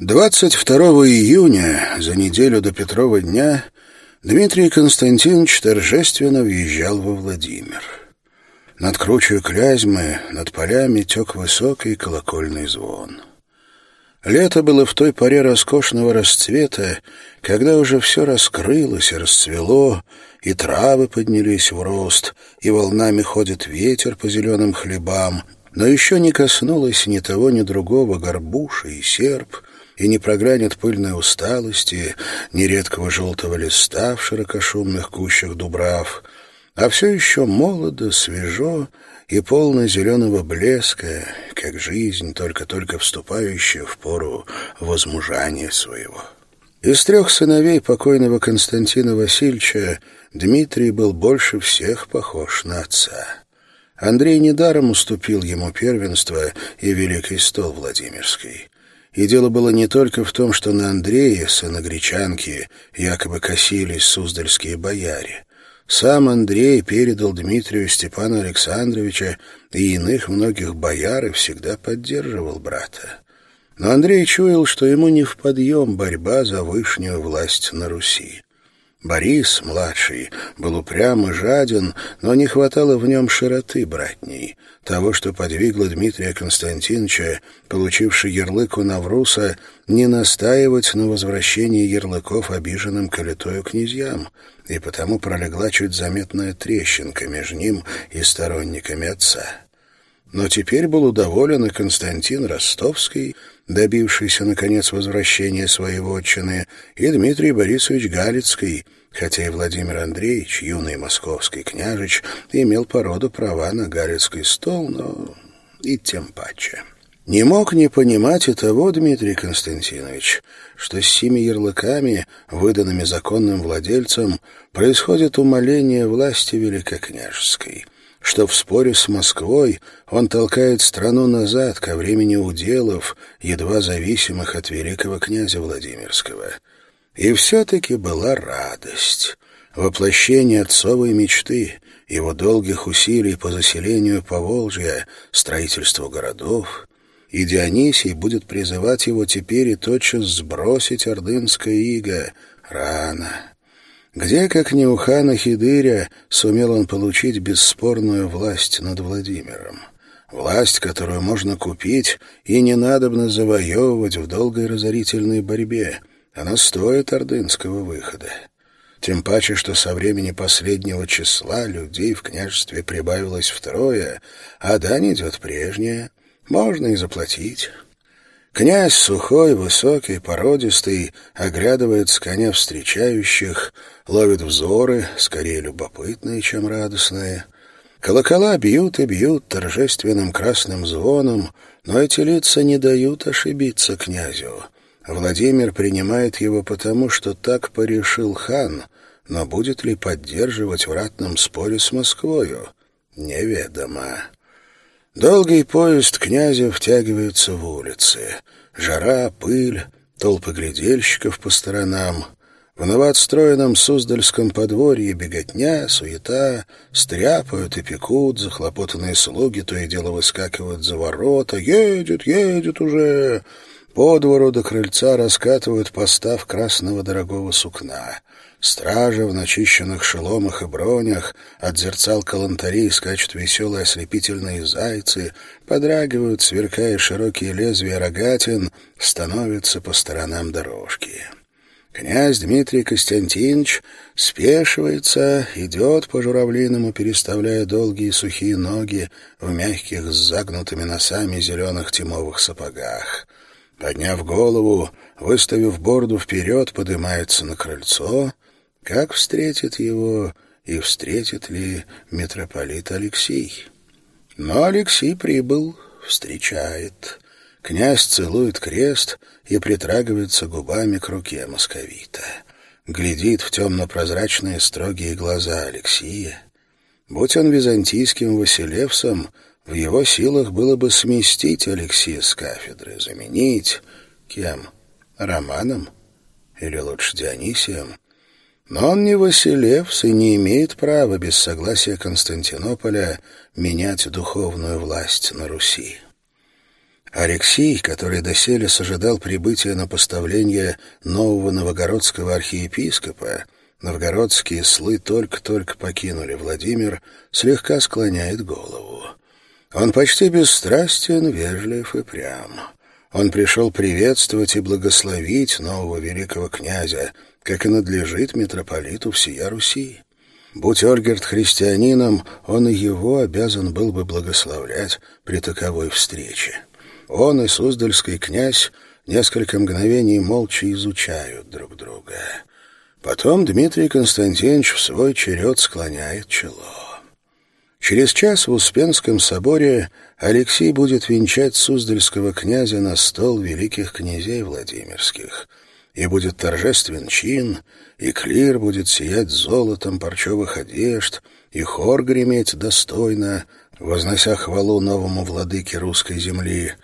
22 июня, за неделю до Петрова дня, Дмитрий Константинович торжественно въезжал во Владимир. Над кручей Клязьмы, над полями тек высокий колокольный звон. Лето было в той поре роскошного расцвета, когда уже все раскрылось и расцвело, и травы поднялись в рост, и волнами ходит ветер по зеленым хлебам, но еще не коснулось ни того, ни другого горбуша и серп, и не проглянет пыльной усталости, ни редкого желтого листа в широкошумных кущах дубрав, а все еще молодо, свежо и полно зеленого блеска, как жизнь, только-только вступающая в пору возмужания своего. Из трех сыновей покойного Константина Васильевича Дмитрий был больше всех похож на отца. Андрей недаром уступил ему первенство и Великий стол Владимирский. И дело было не только в том, что на Андрея, сына гречанки, якобы косились суздальские бояре. Сам Андрей передал Дмитрию Степана Александровича и иных многих бояр и всегда поддерживал брата. Но Андрей чуял, что ему не в подъем борьба за вышнюю власть на Руси. Борис, младший, был упрям и жаден, но не хватало в нем широты братней, того, что подвигло Дмитрия Константиновича, получивший ярлык у Навруса, не настаивать на возвращении ярлыков обиженным калитою князьям, и потому пролегла чуть заметная трещинка между ним и сторонниками отца. Но теперь был удоволен и Константин Ростовский, добившийся, наконец, возвращения своего отчины, и Дмитрий Борисович Галицкий, хотя и Владимир Андреевич, юный московский княжич, имел по роду права на Галицкий стол, но и тем паче. Не мог не понимать и того Дмитрий Константинович, что с семи ярлыками, выданными законным владельцам, происходит умаление власти великокняжеской — что в споре с Москвой он толкает страну назад ко времени уделов, едва зависимых от великого князя Владимирского. И все-таки была радость, воплощение отцовой мечты, его долгих усилий по заселению Поволжья, строительству городов, и Дионисий будет призывать его теперь и тотчас сбросить ордынское иго. Рано. Где, как не у хана Хидыря, сумел он получить бесспорную власть над Владимиром? Власть, которую можно купить и не надобно завоевывать в долгой разорительной борьбе. Она стоит ордынского выхода. Тем паче, что со времени последнего числа людей в княжестве прибавилось втрое, а дань идет прежняя. Можно и заплатить. Князь сухой, высокий, породистый, оглядывает с коня встречающих, ловит взоры, скорее любопытные, чем радостные. Колокола бьют и бьют торжественным красным звоном, но эти лица не дают ошибиться князю. Владимир принимает его потому, что так порешил хан, но будет ли поддерживать в ратном споре с Москвою? Неведомо. Долгий поезд князя втягивается в улицы. Жара, пыль, толпы глядельщиков по сторонам. В новоотстроенном Суздальском подворье беготня, суета, стряпают и пекут, захлопотанные слуги то и дело выскакивают за ворота. «Едет, едет уже!» По двору до крыльца раскатывают постав красного дорогого сукна. Стражи в начищенных шеломах и бронях, от зерцал калантарей скачут веселые ослепительные зайцы, подрагивают, сверкая широкие лезвия рогатин, становятся по сторонам дорожки. Князь Дмитрий Константинович спешивается, идет по журавлиному, переставляя долгие сухие ноги в мягких с загнутыми носами зеленых тимовых сапогах. Подняв голову, выставив борду вперед, поднимается на крыльцо — как встретит его и встретит ли митрополит Алексей? Но Алексей прибыл, встречает. Князь целует крест и притрагивается губами к руке московита. Глядит в темно-прозрачные строгие глаза Алексия. Будь он византийским Василевсом, в его силах было бы сместить Алексея с кафедры, заменить кем? Романом? Или лучше Дионисием? Но он не Василевс и не имеет права без согласия Константинополя менять духовную власть на Руси. Алексей, который доселе сожидал прибытия на поставление нового новогородского архиепископа, новгородские слы только-только покинули Владимир, слегка склоняет голову. Он почти бесстрастен, вежлив и прям. Он пришел приветствовать и благословить нового великого князя, как и надлежит митрополиту всея Руси. Будь Ольгерт христианином, он и его обязан был бы благословлять при таковой встрече. Он и Суздальский князь несколько мгновений молча изучают друг друга. Потом Дмитрий Константинович в свой черед склоняет чело. Через час в Успенском соборе Алексей будет венчать Суздальского князя на стол великих князей Владимирских. И будет торжествен чин, и клир будет сиять золотом парчевых одежд, и хор греметь достойно, вознося хвалу новому владыке русской земли —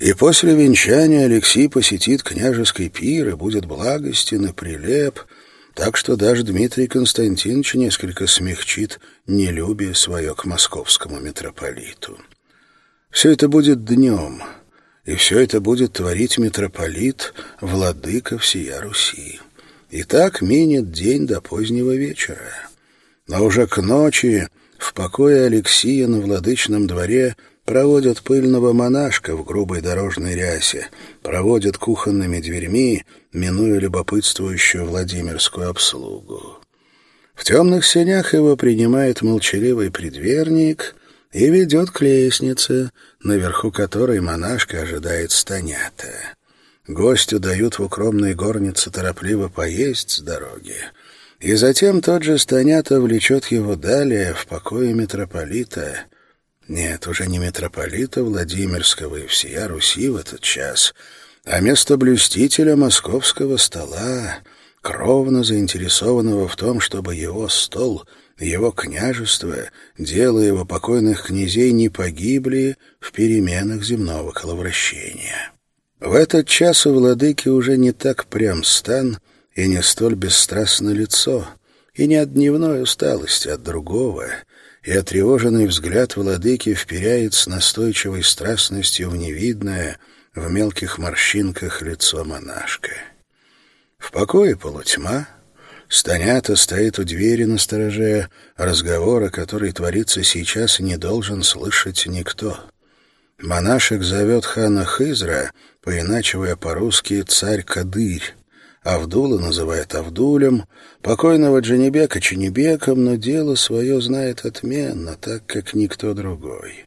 и после венчания Алексей посетит княжеский пир и будет благостен и прилеп, так что даже Дмитрий Константинович несколько смягчит нелюбие свое к московскому митрополиту. Все это будет днем, и все это будет творить митрополит, владыка всея Руси. И так минет день до позднего вечера. Но уже к ночи в покое Алексия на владычном дворе — проводят пыльного монашка в грубой дорожной рясе, проводят кухонными дверьми, минуя любопытствующую Владимирскую обслугу. В темных сенях его принимает молчаливый предверник и ведет к лестнице, наверху которой монашка ожидает станята. Гостю дают в укромной горнице торопливо поесть с дороги, и затем тот же станята влечет его далее в покое митрополита, нет, уже не митрополита Владимирского и всея Руси в этот час, а место блюстителя московского стола, кровно заинтересованного в том, чтобы его стол, его княжество, дело его покойных князей не погибли в переменах земного коловращения. В этот час у владыки уже не так прям стан и не столь бесстрастно лицо, и не от дневной усталости, от другого — и отревоженный взгляд владыки вперяет с настойчивой страстностью в невидное, в мелких морщинках лицо монашка. В покое полутьма, Станята стоит у двери на стороже, разговора, который творится сейчас, не должен слышать никто. Монашек зовет хана Хызра, поиначивая по-русски «царь Кадырь», Авдула называет Авдулем, покойного Джанибека Ченебеком, но дело свое знает отменно, так как никто другой.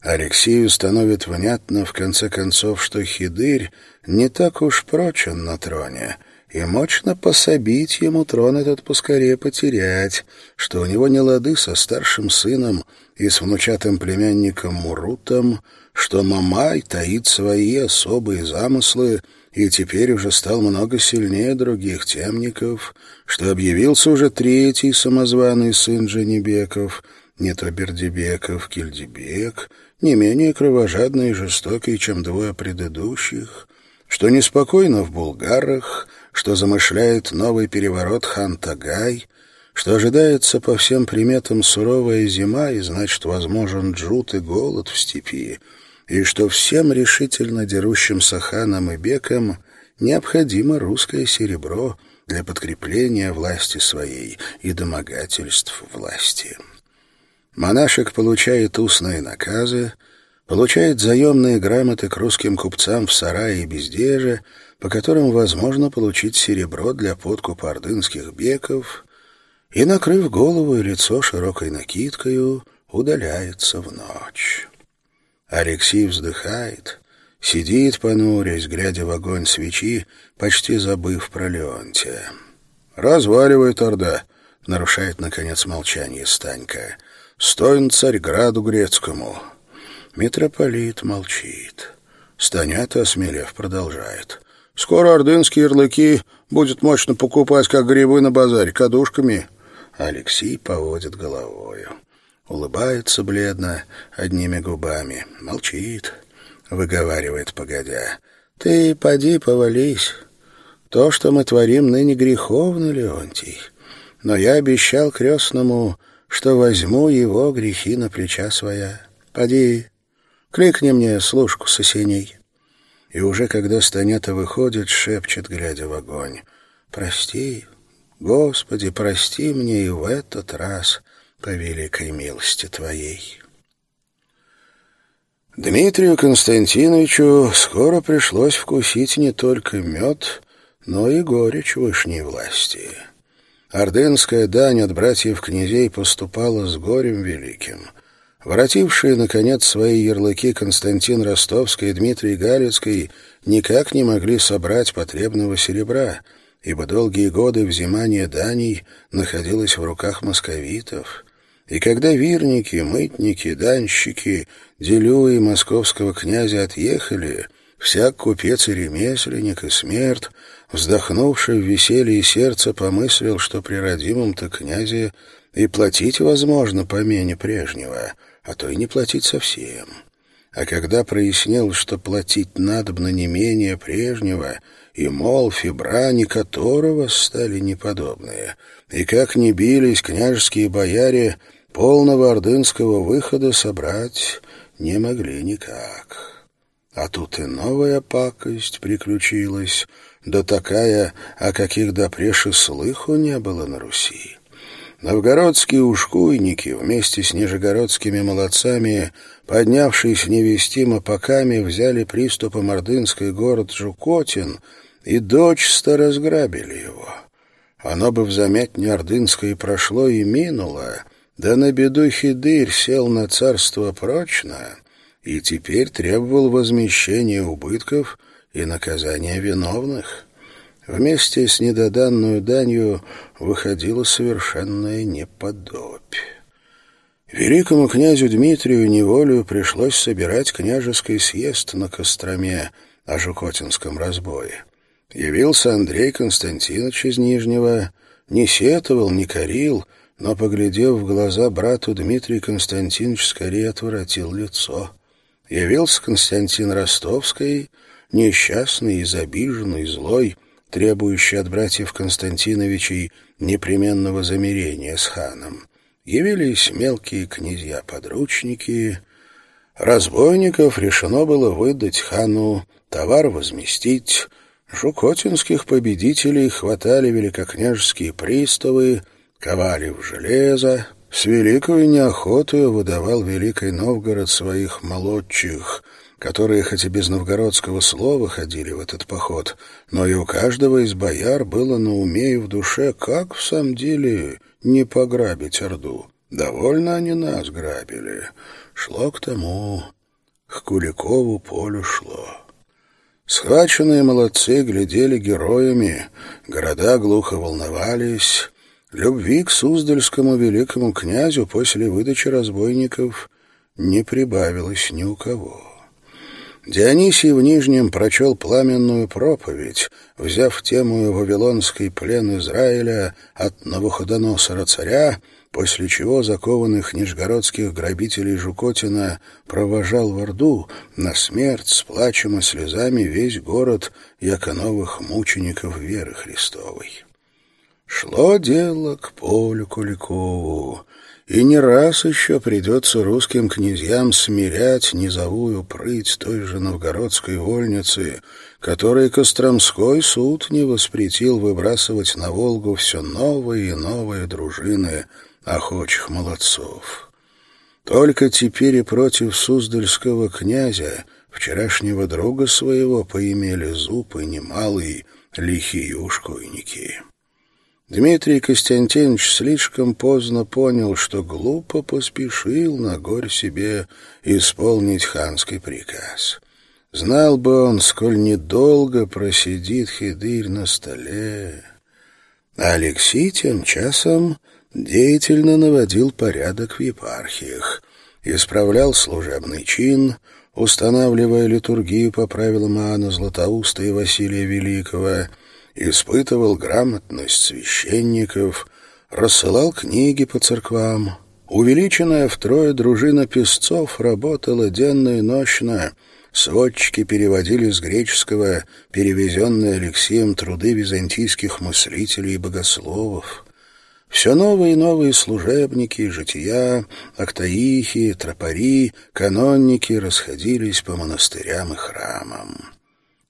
Алексею становит внятно, в конце концов, что Хидырь не так уж прочен на троне, и мощно пособить ему трон этот поскорее потерять, что у него не лады со старшим сыном и с внучатым племянником Мурутом, что Мамай таит свои особые замыслы — и теперь уже стал много сильнее других темников, что объявился уже третий самозваный сын Джанибеков, не то Бердибеков, Кильдибек, не менее кровожадный и жестокий, чем двое предыдущих, что неспокойно в Булгарах, что замышляет новый переворот хан Тагай, что ожидается по всем приметам суровая зима и, значит, возможен джут и голод в степи, и что всем решительно дерущимся ханам и бекам необходимо русское серебро для подкрепления власти своей и домогательств власти. Монашек получает устные наказы, получает заемные грамоты к русским купцам в сарае и бездеже, по которым возможно получить серебро для подкупа ордынских беков, и, накрыв голову и лицо широкой накидкою, удаляется в ночь. Алексей вздыхает, сидит, понурясь, глядя в огонь свечи, почти забыв про Леонтия. «Разваливает Орда», — нарушает, наконец, молчание Станька. «Стоин Царьграду Грецкому». Митрополит молчит. Станята, осмелев, продолжает. «Скоро ордынские ярлыки будет мощно покупать, как грибы на базаре, кадушками». Алексей поводит головою. Улыбается бледно, одними губами. Молчит, выговаривает, погодя. «Ты поди повались. То, что мы творим ныне греховно, Леонтий. Но я обещал крестному, что возьму его грехи на плеча своя. Поди, Кликни мне служку с осеней». И уже когда Станята выходит, шепчет, глядя в огонь. «Прости, Господи, прости мне и в этот раз по великой милости Твоей». Дмитрию Константиновичу скоро пришлось вкусить не только мед, но и горечь вышней власти. Ордынская дань от братьев-князей поступала с горем великим. Воротившие, наконец, свои ярлыки Константин Ростовский и Дмитрий Галицкий никак не могли собрать потребного серебра, ибо долгие годы взимания даний находилось в руках московитов. И когда вирники, мытники, данщики Делю московского князя отъехали, всяк купец и ремесленник, и смерть, вздохнувший в веселье сердце, помыслил, что при родимом-то князе и платить возможно помене прежнего, а то и не платить совсем. А когда прояснил, что платить надобно не менее прежнего, и, мол, фибрани которого стали неподобные, и как не бились княжеские бояре, полного ордынского выхода собрать не могли никак. А тут и новая пакость приключилась, да такая, о каких допреже слыху не было на Руси. Новгородские ушкуйники вместе с нижегородскими молодцами, поднявшись невестимо поками, взяли приступом ордынский город Жукотин и дочисто разграбили его. Оно бы взаметь не ордынское прошло и минуло, да на беду Хидырь сел на царство прочно и теперь требовал возмещения убытков и наказания виновных. Вместе с недоданную данью выходило совершенное неподобь. Великому князю Дмитрию неволю пришлось собирать княжеский съезд на Костроме о Жукотинском разбое. Явился Андрей Константинович из Нижнего, не сетовал, не корил — но, поглядев в глаза брату, Дмитрий Константинович скорее отворотил лицо. Явился Константин Ростовский, несчастный, изобиженный, злой, требующий от братьев Константиновичей непременного замирения с ханом. Явились мелкие князья-подручники. Разбойников решено было выдать хану, товар возместить. Жукотинских победителей хватали великокняжеские приставы — ковали в железо, с великой неохотой выдавал Великий Новгород своих молодчих, которые хоть и без новгородского слова ходили в этот поход, но и у каждого из бояр было на уме и в душе, как в самом деле не пограбить Орду. Довольно они нас грабили. Шло к тому, к Куликову полю шло. Схваченные молодцы глядели героями, города глухо волновались, Любви к Суздальскому великому князю после выдачи разбойников не прибавилось ни у кого. Дионисий в Нижнем прочел пламенную проповедь, взяв тему «Вавилонский плен Израиля» от Навуходоносора царя, после чего закованных нижегородских грабителей Жукотина провожал в Орду на смерть с плачем и слезами весь город яконовых мучеников веры Христовой. Шло дело к полю Куликову, и не раз еще придется русским князьям смирять низовую прыть той же новгородской вольницы, которой Костромской суд не воспретил выбрасывать на Волгу все новые и новые дружины охочих молодцов. Только теперь и против Суздальского князя, вчерашнего друга своего, поимели зубы немалые лихие ушкуйники. Дмитрий Костянтинович слишком поздно понял, что глупо поспешил на горь себе исполнить ханский приказ. Знал бы он, сколь недолго просидит хидырь на столе. А Алексей тем часом деятельно наводил порядок в епархиях, исправлял служебный чин, устанавливая литургию по правилам Иоанна Златоуста и Василия Великого — испытывал грамотность священников, рассылал книги по церквам. Увеличенная втрое дружина песцов работала денно и нощно. Сводчики переводили с греческого перевезенные Алексеем труды византийских мыслителей и богословов. Все новые и новые служебники, жития, актаихи, тропари, канонники расходились по монастырям и храмам.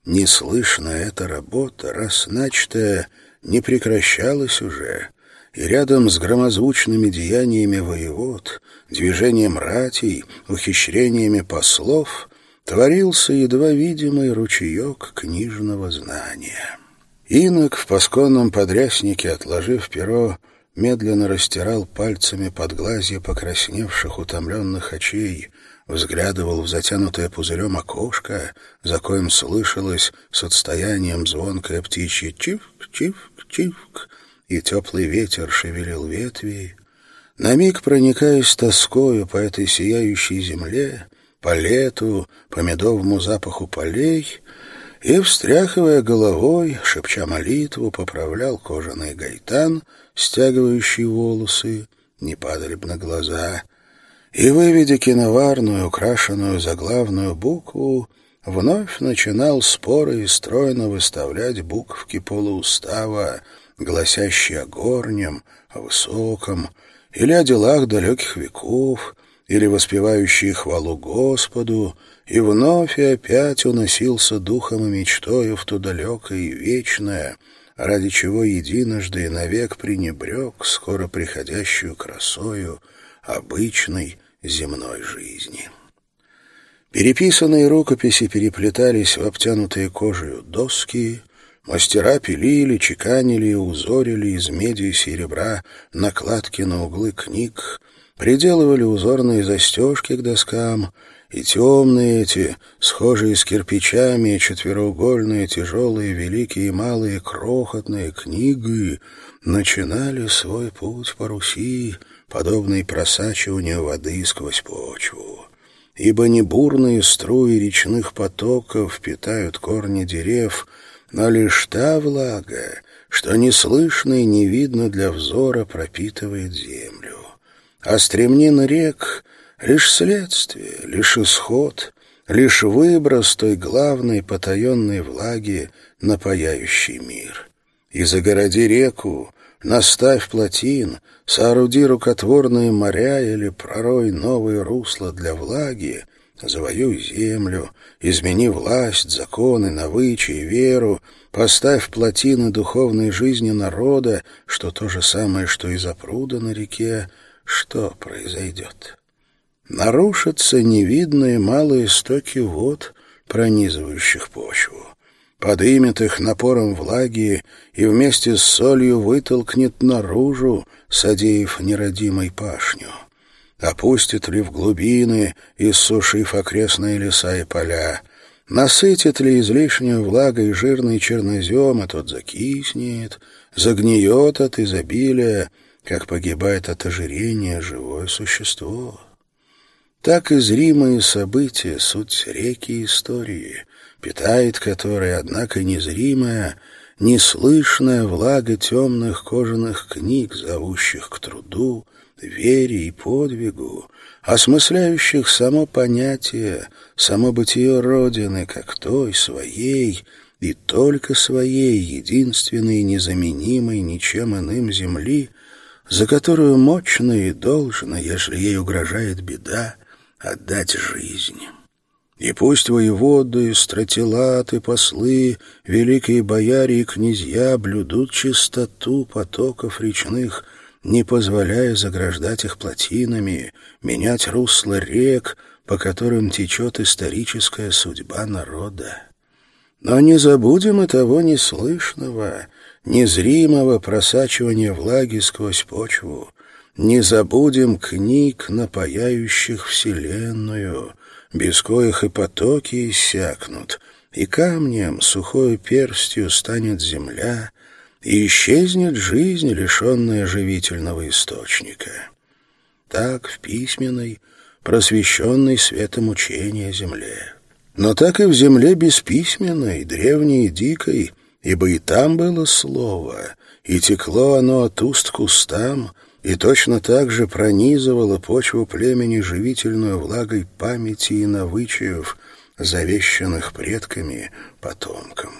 Неслышная эта работа, раз начатая, не прекращалась уже, и рядом с громозвучными деяниями воевод, движением ратей, ухищрениями послов творился едва видимый ручеек книжного знания. Инок в пасконном подряснике, отложив перо, медленно растирал пальцами под подглазье покрасневших утомленных очей, взглядывал в затянутое пузырем окошко, за коем слышалось с отстоянием звонкое птичье «чивк, чивк, чивк», и теплый ветер шевелил ветви. На миг проникаясь тоскою по этой сияющей земле, по лету, по медовому запаху полей, и, встряхивая головой, шепча молитву, поправлял кожаный гайтан, стягивающий волосы, не падали б на глаза, и, выведя киноварную, украшенную заглавную букву, вновь начинал споры и стройно выставлять буквки полуустава, гласящие о горнем, о высоком, или о делах далеких веков, или воспевающие хвалу Господу, и вновь и опять уносился духом и мечтою в то далекое и вечное, ради чего единожды и навек пренебрег скоро приходящую красою обычной земной жизни. Переписанные рукописи переплетались в обтянутые кожей доски, мастера пилили, чеканили узорили из меди и серебра накладки на углы книг, приделывали узорные застежки к доскам — и темные эти, схожие с кирпичами, четвероугольные, тяжелые, великие и малые, крохотные книги начинали свой путь по Руси, подобный просачиванию воды сквозь почву. Ибо не бурные струи речных потоков питают корни дерев, но лишь та влага, что неслышно и не видно для взора пропитывает землю. А стремнин рек Лишь следствие, лишь исход, лишь выброс той главной потаенной влаги, напаяющей мир. И загороди реку, наставь плотин, сооруди рукотворные моря или пророй новые русла для влаги, завоюй землю, измени власть, законы, навычи и веру, поставь плотины духовной жизни народа, что то же самое, что и запруда на реке, что произойдет? нарушатся невидные малые стоки вод, пронизывающих почву. Подымет их напором влаги и вместе с солью вытолкнет наружу, содеяв неродимой пашню. Опустит ли в глубины, иссушив окрестные леса и поля, насытит ли излишнюю влагой жирный чернозем, а тот закиснет, загниет от изобилия, как погибает от ожирения живое существо. Так и зримые события — суть реки истории, питает которые, однако, незримая, неслышная влага темных кожаных книг, зовущих к труду, вере и подвигу, осмысляющих само понятие, само бытие Родины, как той, своей, и только своей, единственной, незаменимой ничем иным земли, за которую мощно и должно, если ей угрожает беда, отдать жизнь. И пусть воеводы, стратилаты, послы, великие бояре и князья блюдут чистоту потоков речных, не позволяя заграждать их плотинами, менять русло рек, по которым течет историческая судьба народа. Но не забудем и того неслышного, незримого просачивания влаги сквозь почву, не забудем книг, напаяющих Вселенную, без коих и потоки иссякнут, и камнем, сухой перстью станет земля, и исчезнет жизнь, лишенная живительного источника. Так в письменной, просвещенной светом учения земле. Но так и в земле бесписьменной, древней и дикой, ибо и там было слово, и текло оно от уст к устам, и точно так же пронизывала почву племени живительную влагой памяти и навычаев, завещанных предками потомкам.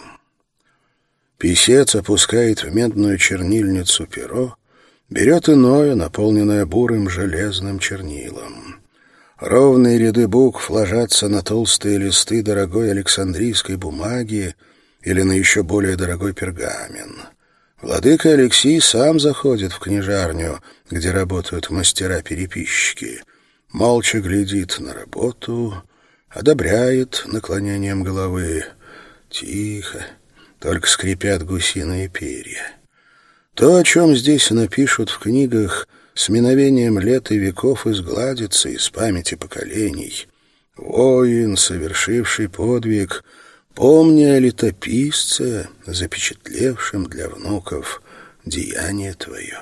Писец опускает в медную чернильницу перо, берет иное, наполненное бурым железным чернилом. Ровные ряды букв ложатся на толстые листы дорогой александрийской бумаги или на еще более дорогой пергамент. Владыка Алексей сам заходит в книжарню, где работают мастера-переписчики, молча глядит на работу, одобряет наклонением головы. Тихо, только скрипят гусиные перья. То, о чем здесь напишут в книгах, с миновением лет и веков изгладится из памяти поколений. Воин, совершивший подвиг — Помни о летописце, запечатлевшем для внуков деяние твое.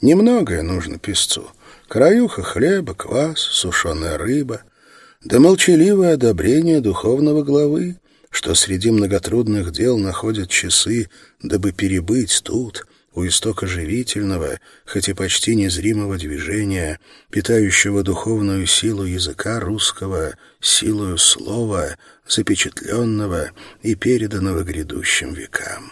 Немногое нужно писцу. Краюха хлеба, квас, сушеная рыба, да молчаливое одобрение духовного главы, что среди многотрудных дел находят часы, дабы перебыть тут, у истока живительного, хоть и почти незримого движения, питающего духовную силу языка русского, силою слова, запечатленного и переданного грядущим векам.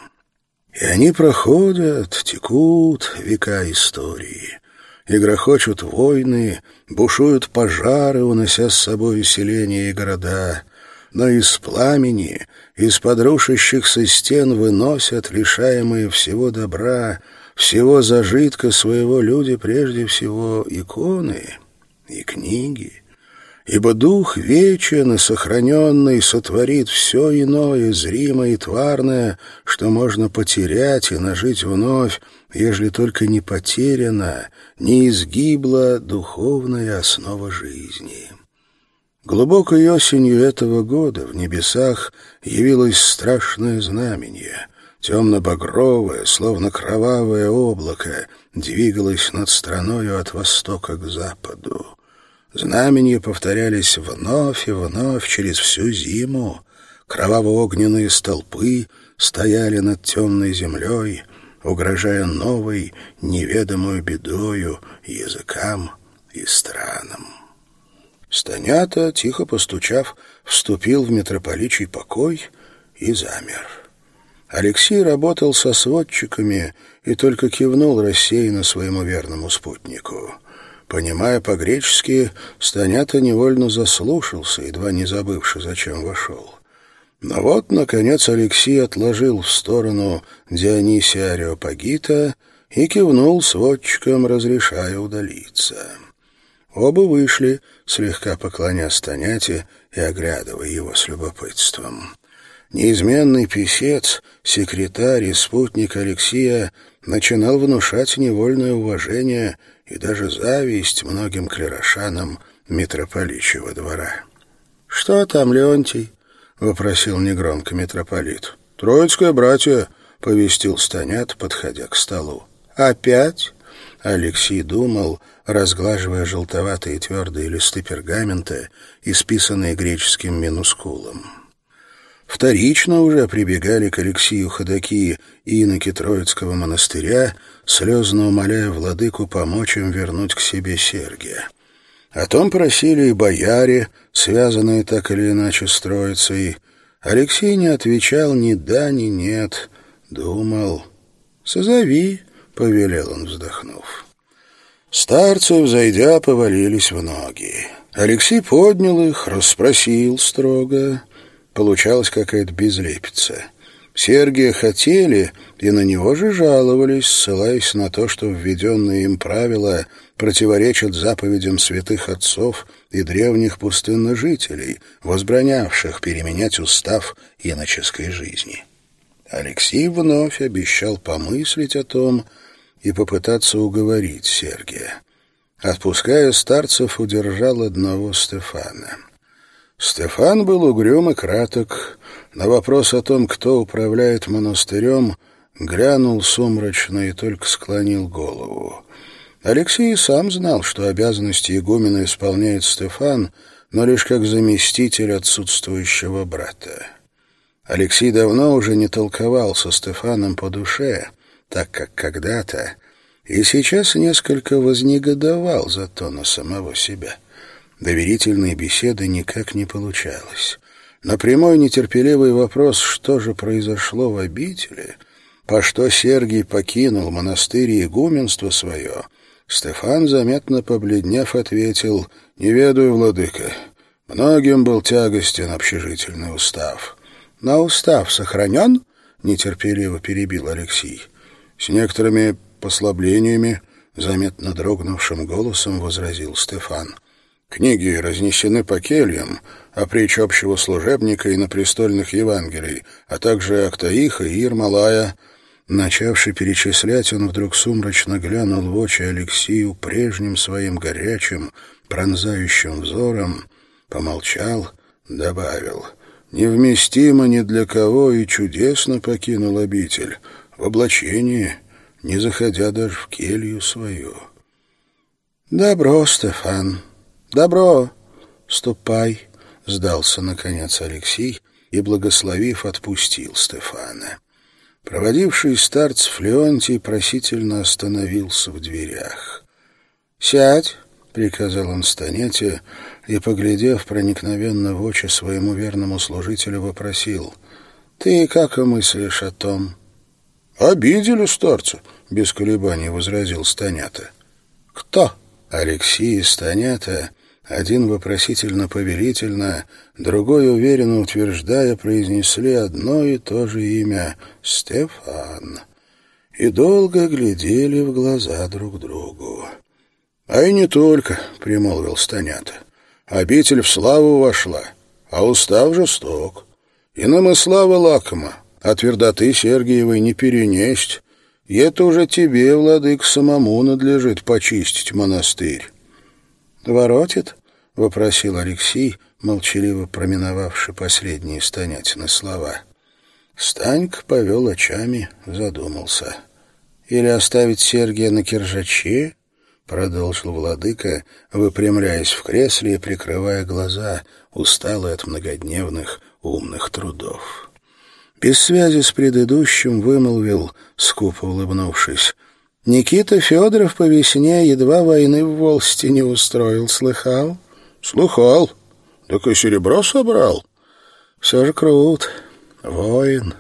И они проходят, текут века истории. И грохочут войны, бушуют пожары, унося с собой селения и города. Но из пламени, из подрушащихся стен выносят лишаемые всего добра, всего зажитка своего люди прежде всего иконы и книги, Ибо дух вечен и сохраненный сотворит все иное, зримое и тварное, что можно потерять и нажить вновь, ежели только не потеряна, не изгибла духовная основа жизни. Глубокой осенью этого года в небесах явилось страшное знамение. Темно-багровое, словно кровавое облако, двигалось над страною от востока к западу. Знамения повторялись вновь и вновь через всю зиму. Кроваво-огненные столпы стояли над темной землей, угрожая новой, неведомую бедою языкам и странам. Станята, тихо постучав, вступил в митрополичий покой и замер. Алексей работал со сводчиками и только кивнул рассеянно своему верному спутнику — Понимая по-гречески, Станята невольно заслушался, едва не забывши, зачем вошел. Но вот, наконец, Алексей отложил в сторону Дионисия Ареопагита и кивнул сводчикам, разрешая удалиться. Оба вышли, слегка поклоня Станяте и оглядывая его с любопытством. Неизменный писец, секретарь и спутник Алексея начинал внушать невольное уважение и даже зависть многим клерошанам митрополичьего двора. «Что там, Леонтий?» — вопросил негромко митрополит. «Троицкое братья», — повестил Станят, подходя к столу. «Опять?» — Алексей думал, разглаживая желтоватые твердые листы пергамента, исписанные греческим минускулом. Вторично уже прибегали к Алексию ходаки и иноки Троицкого монастыря, слезно умоляя владыку помочь им вернуть к себе Сергия. О том просили и бояре, связанные так или иначе с Троицей. Алексей не отвечал ни да, ни нет. Думал. «Созови», — повелел он, вздохнув. Старцы, взойдя, повалились в ноги. Алексей поднял их, расспросил строго. Получалась какая-то безлепица. Сергия хотели, и на него же жаловались, ссылаясь на то, что введенные им правила противоречат заповедям святых отцов и древних пустынножителей, возбранявших переменять устав иноческой жизни. Алексей вновь обещал помыслить о том и попытаться уговорить Сергия. Отпуская старцев, удержал одного Стефана — Стефан был угрюм и краток. На вопрос о том, кто управляет монастырем, глянул сумрачно и только склонил голову. Алексей сам знал, что обязанности игумена исполняет Стефан, но лишь как заместитель отсутствующего брата. Алексей давно уже не толковал со Стефаном по душе, так как когда-то, и сейчас несколько вознегодовал за то на самого себя — Доверительной беседы никак не получалось. На прямой нетерпеливый вопрос, что же произошло в обители, по что Сергий покинул монастырь и игуменство свое, Стефан, заметно побледнев, ответил «Не ведаю, владыка, многим был тягостен общежительный устав». «На устав сохранен?» — нетерпеливо перебил Алексей. «С некоторыми послаблениями», — заметно дрогнувшим голосом возразил Стефан. «Книги разнесены по кельям, а притч общего служебника и на престольных Евангелий, а также Актаиха и Ирмалая». Начавший перечислять, он вдруг сумрачно глянул в очи Алексею прежним своим горячим, пронзающим взором, помолчал, добавил — невместимо ни для кого и чудесно покинул обитель, в облачении, не заходя даже в келью свою. «Добро, Стефан, добро, ступай», — сдался, наконец, Алексей и, благословив, отпустил Стефана. Проводивший старцев Леонтий просительно остановился в дверях. «Сядь», — приказал он Станете, и, поглядев проникновенно в очи своему верному служителю, вопросил, «Ты как мыслишь о том?» «Обидели старца», — без колебаний возразил Станята. «Кто?» Алексей и Станята, один вопросительно-повелительно, другой уверенно утверждая, произнесли одно и то же имя — Стефан, и долго глядели в глаза друг другу. «А и не только», — примолвил Станята. Обитель в славу вошла, а устав жесток. И нам и слава лакома, а твердоты Сергиевой не перенесть. И это уже тебе, владык, самому надлежит почистить монастырь. «Воротит?» — вопросил Алексей, молчаливо проминовавший последние станятины слова. Станька повел очами, задумался. «Или оставить Сергия на киржаче, продолжил владыка, выпрямляясь в кресле и прикрывая глаза, усталый от многодневных умных трудов. Без связи с предыдущим вымолвил, скупо улыбнувшись, «Никита Федоров по весне едва войны в Волсти не устроил, слыхал?» «Слыхал. Так и серебро собрал». «Все же крут. Воин».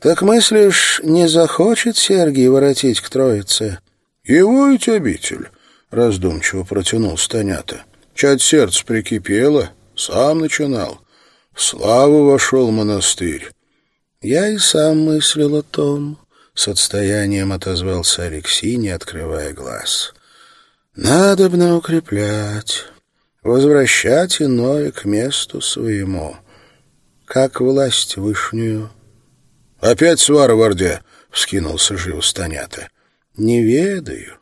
«Так мыслишь, не захочет Сергий воротить к Троице?» «Его ведь обитель», — раздумчиво протянул Станята. «Чать сердце прикипело, сам начинал. В славу вошел монастырь». «Я и сам мыслил о том», — с отстоянием отозвался Алексей, не открывая глаз. «Надобно укреплять, возвращать иное к месту своему, как власть вышнюю». «Опять свара в Орде!» — вскинулся живо Станята. Не ведаю.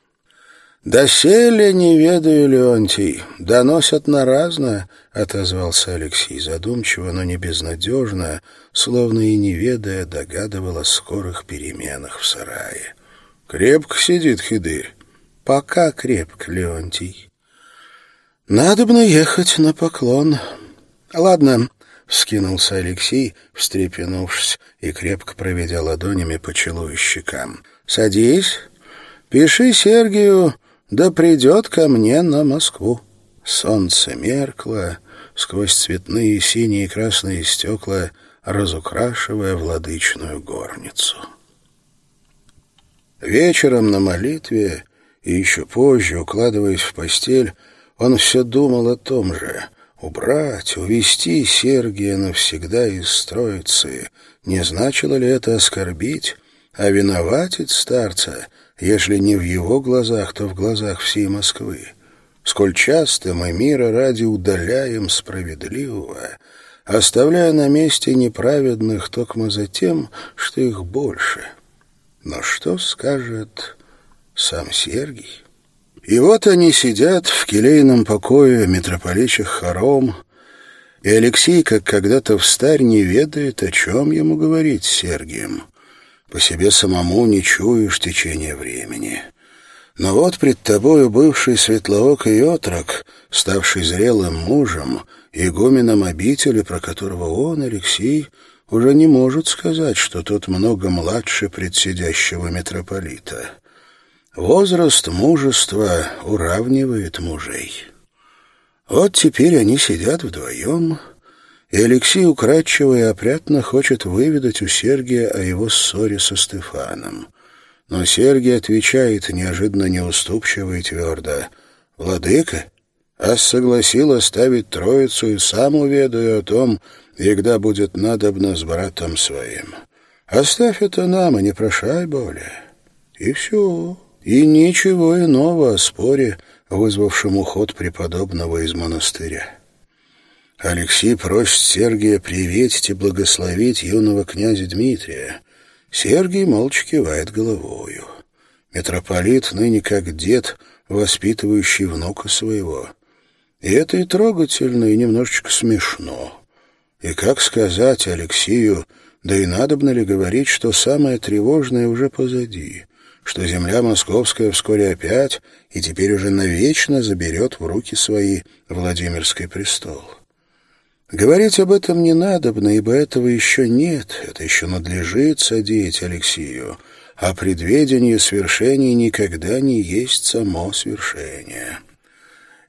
«Доселе не ведаю, Леонтий. Доносят на разное», — отозвался Алексей задумчиво, но не безнадежно, словно и не ведая, догадывал о скорых переменах в сарае. «Крепко сидит хидырь». «Пока крепко, Леонтий». «Надобно ехать на поклон». «Ладно», — вскинулся Алексей, встрепенувшись и крепко проведя ладонями по челу и щекам. «Садись». Пиши Сергию, да придет ко мне на Москву. Солнце меркло, сквозь цветные синие и красные стекла, разукрашивая владычную горницу. Вечером на молитве и еще позже, укладываясь в постель, он все думал о том же — убрать, увести Сергия навсегда из строицы. Не значило ли это оскорбить, а виноватить старца — Ежели не в его глазах, то в глазах всей Москвы. Сколь часто мы мира ради удаляем справедливого, оставляя на месте неправедных только за тем, что их больше. Но что скажет сам Сергий? И вот они сидят в келейном покое митрополичих хором, и Алексей, как когда-то в старь, не ведает, о чем ему говорить с Сергием. По себе самому не чуешь течение времени. Но вот пред тобою бывший светлоокий отрок, ставший зрелым мужем, игуменом обители, про которого он, Алексей, уже не может сказать, что тот много младше предсидящего митрополита. Возраст мужества уравнивает мужей. Вот теперь они сидят вдвоем, и Алексей украдчиво и опрятно хочет выведать у Сергия о его ссоре со Стефаном. Но Сергий отвечает неожиданно неуступчиво и твердо. «Владыка, ас согласил оставить троицу и сам уведаю о том, когда будет надобно с братом своим. Оставь это нам, и не прошай более». И все. И ничего иного о споре, вызвавшем уход преподобного из монастыря. Алексей просит Сергия приветить и благословить юного князя Дмитрия. Сергий молча кивает головою. Митрополит ныне как дед, воспитывающий внука своего. И это и трогательно, и немножечко смешно. И как сказать Алексею, да и надобно ли говорить, что самое тревожное уже позади, что земля московская вскоре опять и теперь уже навечно заберет в руки свои Владимирский престол. Говорить об этом не надобно, ибо этого еще нет, это еще надлежит содеять Алексею, а предведение свершений никогда не есть само свершение.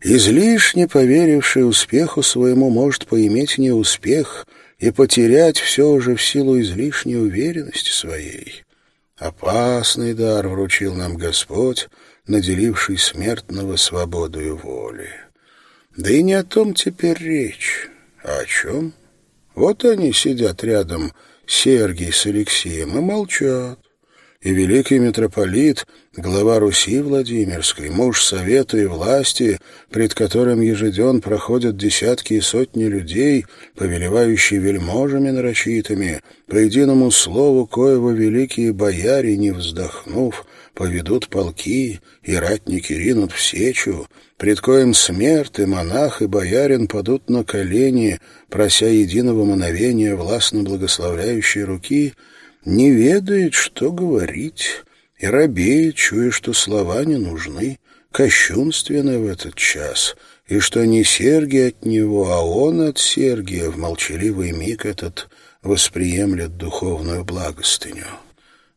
Излишне поверивший успеху своему может поиметь неуспех и потерять все уже в силу излишней уверенности своей. Опасный дар вручил нам Господь, наделивший смертного свободою воли. Да и не о том теперь речь. А о чем? Вот они сидят рядом, Сергий с Алексеем, и молчат. И великий митрополит, глава Руси Владимирской, муж совета и власти, пред которым ежеден проходят десятки и сотни людей, повелевающие вельможами нарочитыми, по единому слову коего великие бояре, не вздохнув, поведут полки, и ратники ринут в сечу, пред коем смерть и монах, и боярин падут на колени, прося единого мановения властно благословляющей руки, не ведает, что говорить, и робеет, чуя, что слова не нужны, кощунственны в этот час, и что не Сергий от него, а он от Сергия в молчаливый миг этот восприемлет духовную благостыню.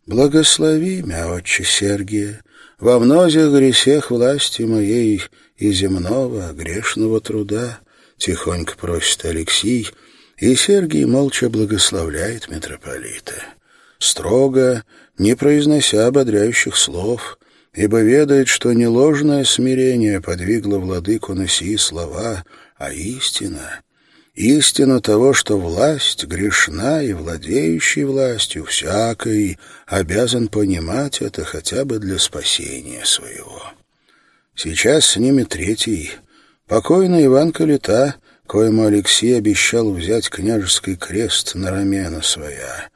Благослови мя, отче Сергия, во многих гресех власти моей и земного грешного труда, тихонько просит Алексей, и Сергий молча благословляет митрополита. Строго, не произнося ободряющих слов, ибо ведает, что не ложное смирение подвигло владыку на сии слова, а истина — истину того, что власть грешна и владеющий властью всякой обязан понимать это хотя бы для спасения своего. Сейчас с ними третий, покойный Иван Калита, коему Алексей обещал взять княжеский крест на рамена своя.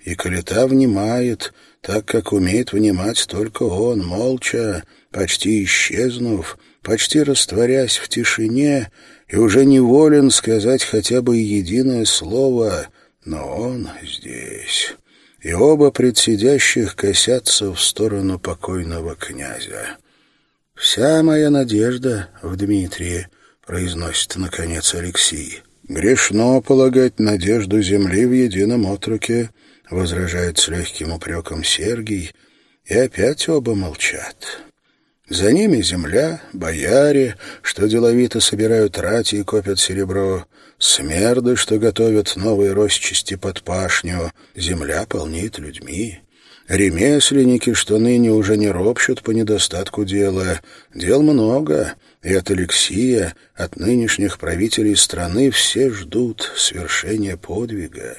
И Калита внимает, так как умеет внимать только он, молча, почти исчезнув, почти растворясь в тишине, и уже не волен сказать хотя бы единое слово, но он здесь. И оба предсидящих косятся в сторону покойного князя. «Вся моя надежда в Дмитрии», — произносит, наконец, Алексей. «Грешно полагать надежду земли в едином отруке», — возражает с легким упреком Сергий, и опять оба молчат. За ними земля, бояре, что деловито собирают рати и копят серебро, смерды, что готовят новые росчасти под пашню, земля полнит людьми. Ремесленники, что ныне уже не ропщут по недостатку дела. Дел много, и от Алексия, от нынешних правителей страны все ждут свершения подвига.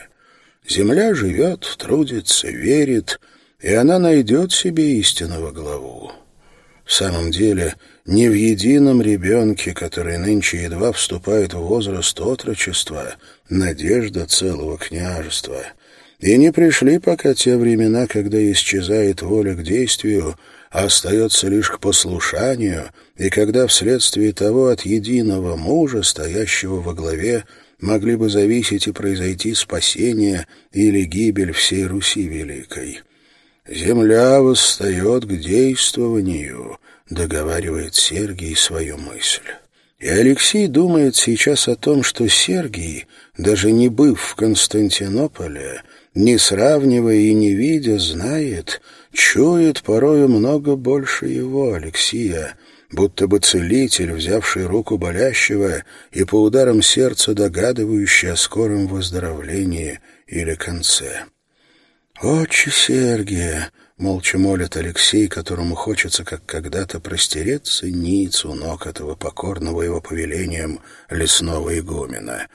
Земля живет, трудится, верит, и она найдет себе истинного главу. В самом деле, не в едином ребенке, который нынче едва вступает в возраст отрочества, надежда целого княжества. И не пришли пока те времена, когда исчезает воля к действию, а остается лишь к послушанию, и когда вследствие того от единого мужа, стоящего во главе, могли бы зависеть и произойти спасение или гибель всей Руси Великой. «Земля восстает к действованию», — договаривает Сергий свою мысль. И Алексей думает сейчас о том, что Сергий, даже не быв в Константинополе, не сравнивая и не видя, знает, чует порою много больше его, Алексия, будто бы целитель, взявший руку болящего и по ударам сердца догадывающий о скором выздоровлении или конце. «Отче Сергия!» — молча молит Алексей, которому хочется, как когда-то, простереться ниц у ног этого покорного его повелением лесного игумена.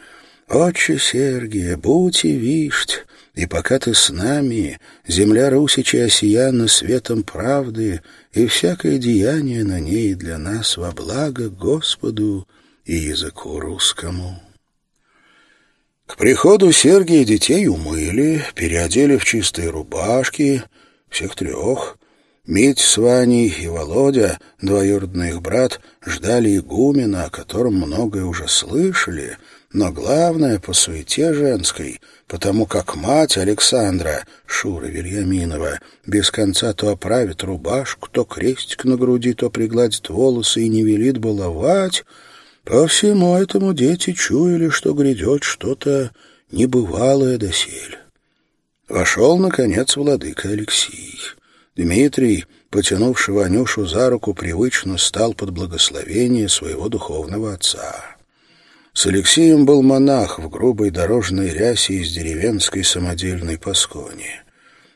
«Отче Сергия, будь и вишть, и пока ты с нами, земля Русичи осияна светом правды, и всякое деяние на ней для нас во благо Господу и языку русскому». К приходу Сергия детей умыли, переодели в чистые рубашки, всех трех. Мить с Ваней и Володя, двоюродный их брат, ждали игумена, о котором многое уже слышали, но главное по суете женской — потому как мать Александра, Шура Вильяминова, без конца то оправит рубашку, то крестик на груди, то пригладит волосы и не велит баловать, по всему этому дети чуяли, что грядет что-то небывалое досель. Вошел, наконец, владыка Алексей. Дмитрий, потянувший Ванюшу за руку, привычно стал под благословение своего духовного отца. С Алексеем был монах в грубой дорожной рясе из деревенской самодельной паскони.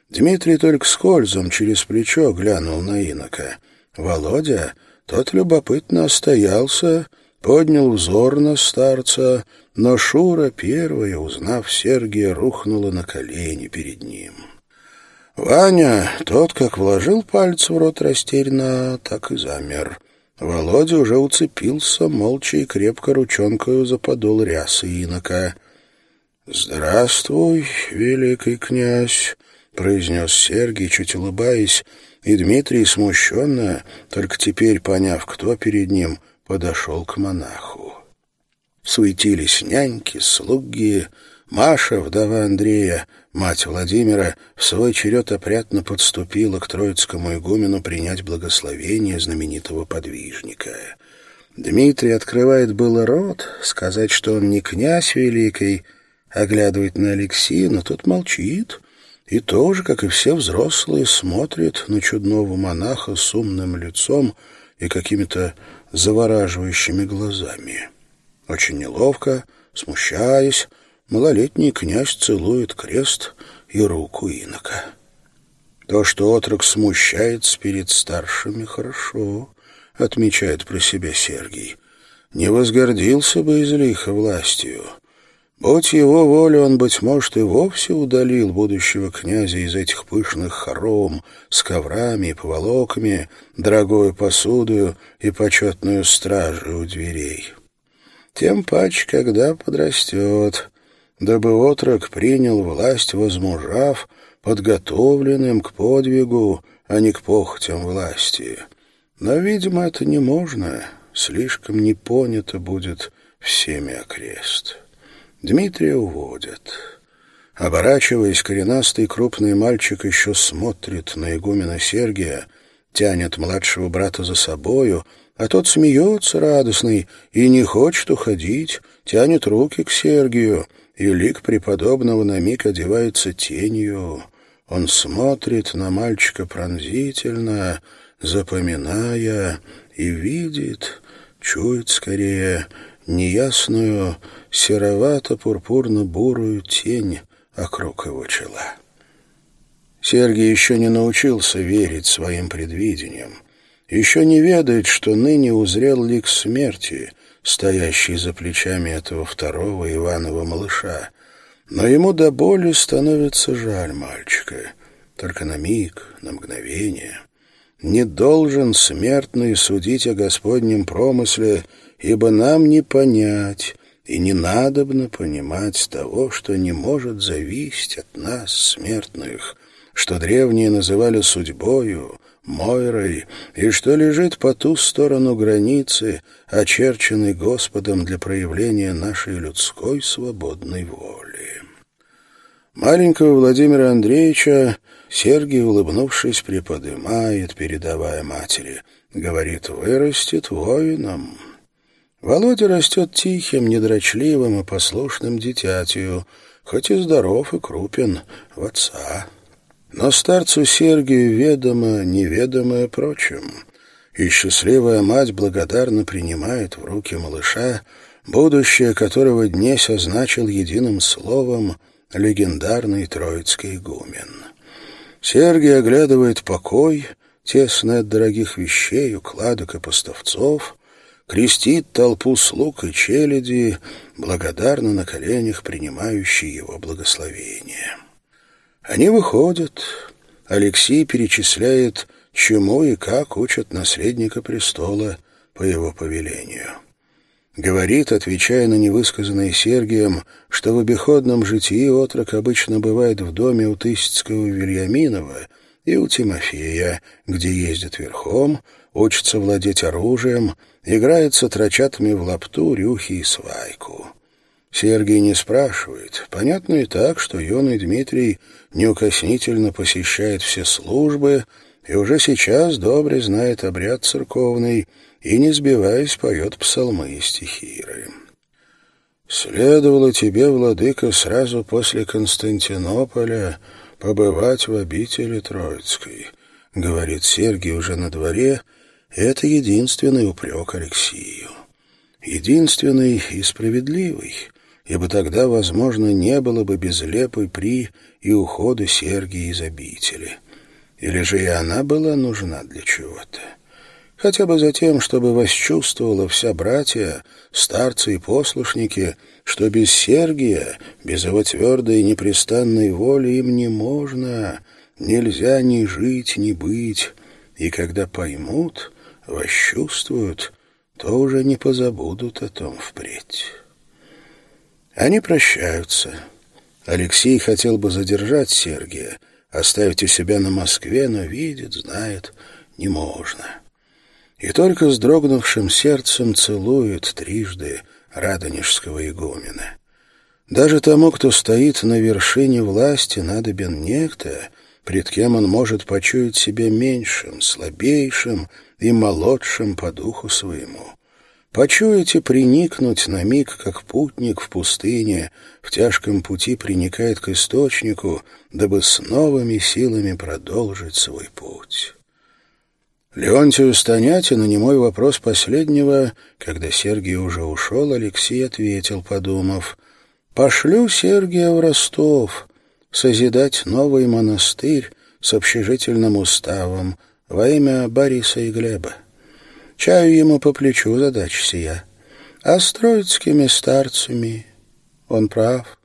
Дмитрий только скользом через плечо глянул на инока. Володя, тот любопытно остоялся, поднял взор на старца, но Шура, первая, узнав Сергия, рухнула на колени перед ним. Ваня, тот как вложил палец в рот растерянно, так и замер — Володя уже уцепился молча и крепко ручонкою за подол рясы инока. «Здравствуй, великий князь!» — произнес Сергий, чуть улыбаясь, и Дмитрий, смущенно, только теперь поняв, кто перед ним, подошел к монаху. Суетились няньки, слуги, Маша, вдова Андрея, Мать Владимира в свой черед опрятно подступила к троицкому игумену принять благословение знаменитого подвижника. Дмитрий открывает было рот, сказать, что он не князь великий, оглядывает на Алексея, но тот молчит и тоже, как и все взрослые, смотрит на чудного монаха с умным лицом и какими-то завораживающими глазами. Очень неловко, смущаясь, малолетний князь целует крест и руку инока. То, что отрок смущается перед старшими, хорошо, — отмечает про себя Сергий. Не возгордился бы из лиха властью. Будь его воля, он, быть может, и вовсе удалил будущего князя из этих пышных хором с коврами и поволоками, дорогою посудою и почетную стражу у дверей. Тем паче, когда подрастет, дабы отрок принял власть, возмужав, подготовленным к подвигу, а не к похотям власти. Но, видимо, это не можно, слишком не понято будет всеми окрест. Дмитрия уводят. Оборачиваясь, коренастый крупный мальчик еще смотрит на игумена Сергия, тянет младшего брата за собою, а тот смеется радостный и не хочет уходить, тянет руки к Сергию — и лик преподобного на миг одевается тенью. Он смотрит на мальчика пронзительно, запоминая, и видит, чует скорее неясную, серовато-пурпурно-бурую тень округ его чела. Сергий еще не научился верить своим предвидениям, еще не ведает, что ныне узрел лик смерти, стоящий за плечами этого второго Иванова малыша. Но ему до боли становится жаль мальчика. Только на миг, на мгновение. Не должен смертный судить о Господнем промысле, ибо нам не понять и не надобно понимать того, что не может зависеть от нас, смертных, что древние называли судьбою, Мойрой, и что лежит по ту сторону границы, очерченной Господом для проявления нашей людской свободной воли. Маленького Владимира Андреевича Сергий, улыбнувшись, приподымает, передавая матери. Говорит, вырастет воином. Володя растет тихим, недрочливым и послушным дитятью, хоть и здоров и крупен в отца. Но старцу Сергию ведомо неведомое прочим. и счастливая мать благодарно принимает в руки малыша, будущее которого днесь означил единым словом легендарный троицкий игумен. Сергий оглядывает покой, тесный от дорогих вещей, укладок и поставцов, крестит толпу слуг и челяди, благодарно на коленях принимающий его благословение. Они выходят. Алексей перечисляет, чему и как учат наследника престола по его повелению. Говорит, отвечая на невысказанное Сергием, что в обиходном житии отрок обычно бывает в доме у Тысяцкого Вильяминова и у Тимофея, где ездит верхом, учится владеть оружием, играет с отрочатами в лапту, рюхи и свайку. Сергий не спрашивает. Понятно и так, что юный Дмитрий неукоснительно посещает все службы и уже сейчас добре знает обряд церковный и, не сбиваясь, поет псалмы и стихиры. «Следовало тебе, владыка, сразу после Константинополя побывать в обители Троицкой», — говорит Сергий уже на дворе, — это единственный упрек Алексею. Единственный и справедливый, ибо тогда, возможно, не было бы безлепой при и ухода Сергия из обители. Или же и она была нужна для чего-то? хотя бы за тем, чтобы восчувствовала вся братья, старцы и послушники, что без Сергия, без его твердой и непрестанной воли им не можно, нельзя ни жить, ни быть, и когда поймут, восчувствуют, то уже не позабудут о том впредь. Они прощаются. Алексей хотел бы задержать Сергия, оставить у себя на Москве, но видит, знает, не можно и только с дрогнувшим сердцем целует трижды радонежского игумена. Даже тому, кто стоит на вершине власти, надобен некто, пред кем он может почуять себя меньшим, слабейшим и молодшим по духу своему. Почуять и приникнуть на миг, как путник в пустыне в тяжком пути приникает к источнику, дабы с новыми силами продолжить свой путь. Леонтию Станятину немой вопрос последнего, когда Сергий уже ушел, Алексей ответил, подумав, «Пошлю Сергия в Ростов созидать новый монастырь с общежительным уставом во имя Бориса и Глеба. Чаю ему по плечу задача сия, а с троицкими старцами он прав.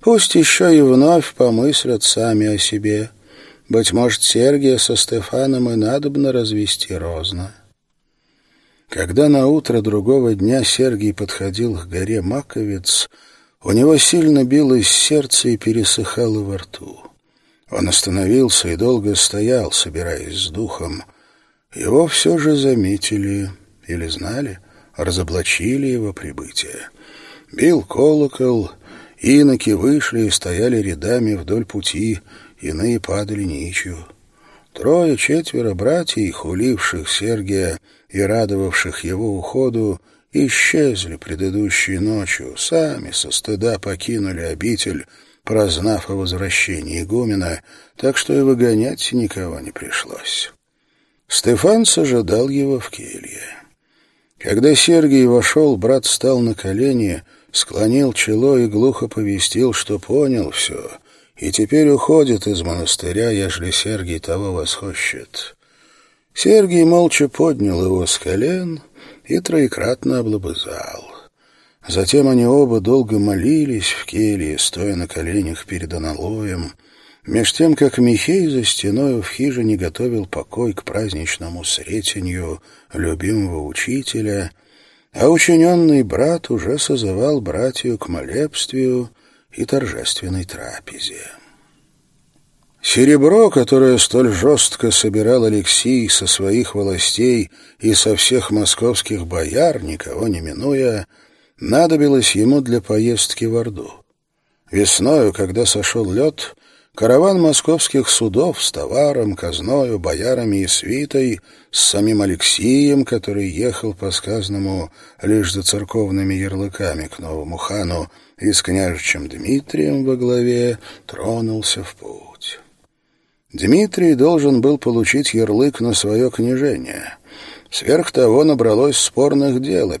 Пусть еще и вновь помыслят сами о себе». Быть может, Сергия со Стефаном и надобно развести розно. Когда на утро другого дня Сергий подходил к горе Маковец, у него сильно билось сердце и пересыхало во рту. Он остановился и долго стоял, собираясь с духом. Его все же заметили или знали, разоблачили его прибытие. Бил колокол, иноки вышли и стояли рядами вдоль пути, иные падали ничью. Трое-четверо братьев, хуливших Сергия и радовавших его уходу, исчезли предыдущей ночью, сами со стыда покинули обитель, прознав о возвращении игумена, так что и выгонять никого не пришлось. Стефан сожидал его в келье. Когда Сергий вошел, брат встал на колени, склонил чело и глухо повестил, что понял все — и теперь уходит из монастыря, ежели Сергий того восхощет. Сергий молча поднял его с колен и троекратно облобызал. Затем они оба долго молились в келье, стоя на коленях перед аналоем, меж тем, как Михей за стеною в хижине готовил покой к праздничному сретенью любимого учителя, а учиненный брат уже созывал братью к молебствию и торжественной трапезе. Серебро, которое столь жестко собирал Алексей со своих властей и со всех московских бояр, никого не минуя, надобилось ему для поездки в Орду. Весною, когда сошел лед, караван московских судов с товаром, казною, боярами и свитой, с самим Алексием, который ехал по сказанному лишь за церковными ярлыками к новому хану, и с княжичем Дмитрием во главе тронулся в путь. Дмитрий должен был получить ярлык на свое княжение. Сверх того набралось спорных дел о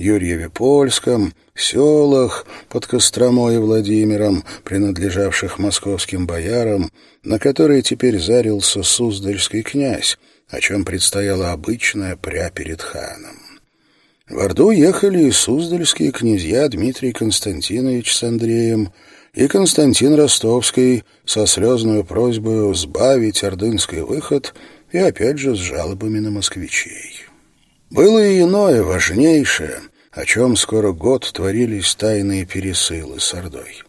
Переяславле, Юрьеве-Польском, селах под Костромой и Владимиром, принадлежавших московским боярам, на которые теперь зарился Суздальский князь, о чем предстояла обычная пря перед ханом. В Орду ехали и суздальские князья Дмитрий Константинович с Андреем и Константин Ростовский со слезной просьбой сбавить ордынский выход и опять же с жалобами на москвичей. Было и иное, важнейшее, о чем скоро год творились тайные пересылы с Ордой.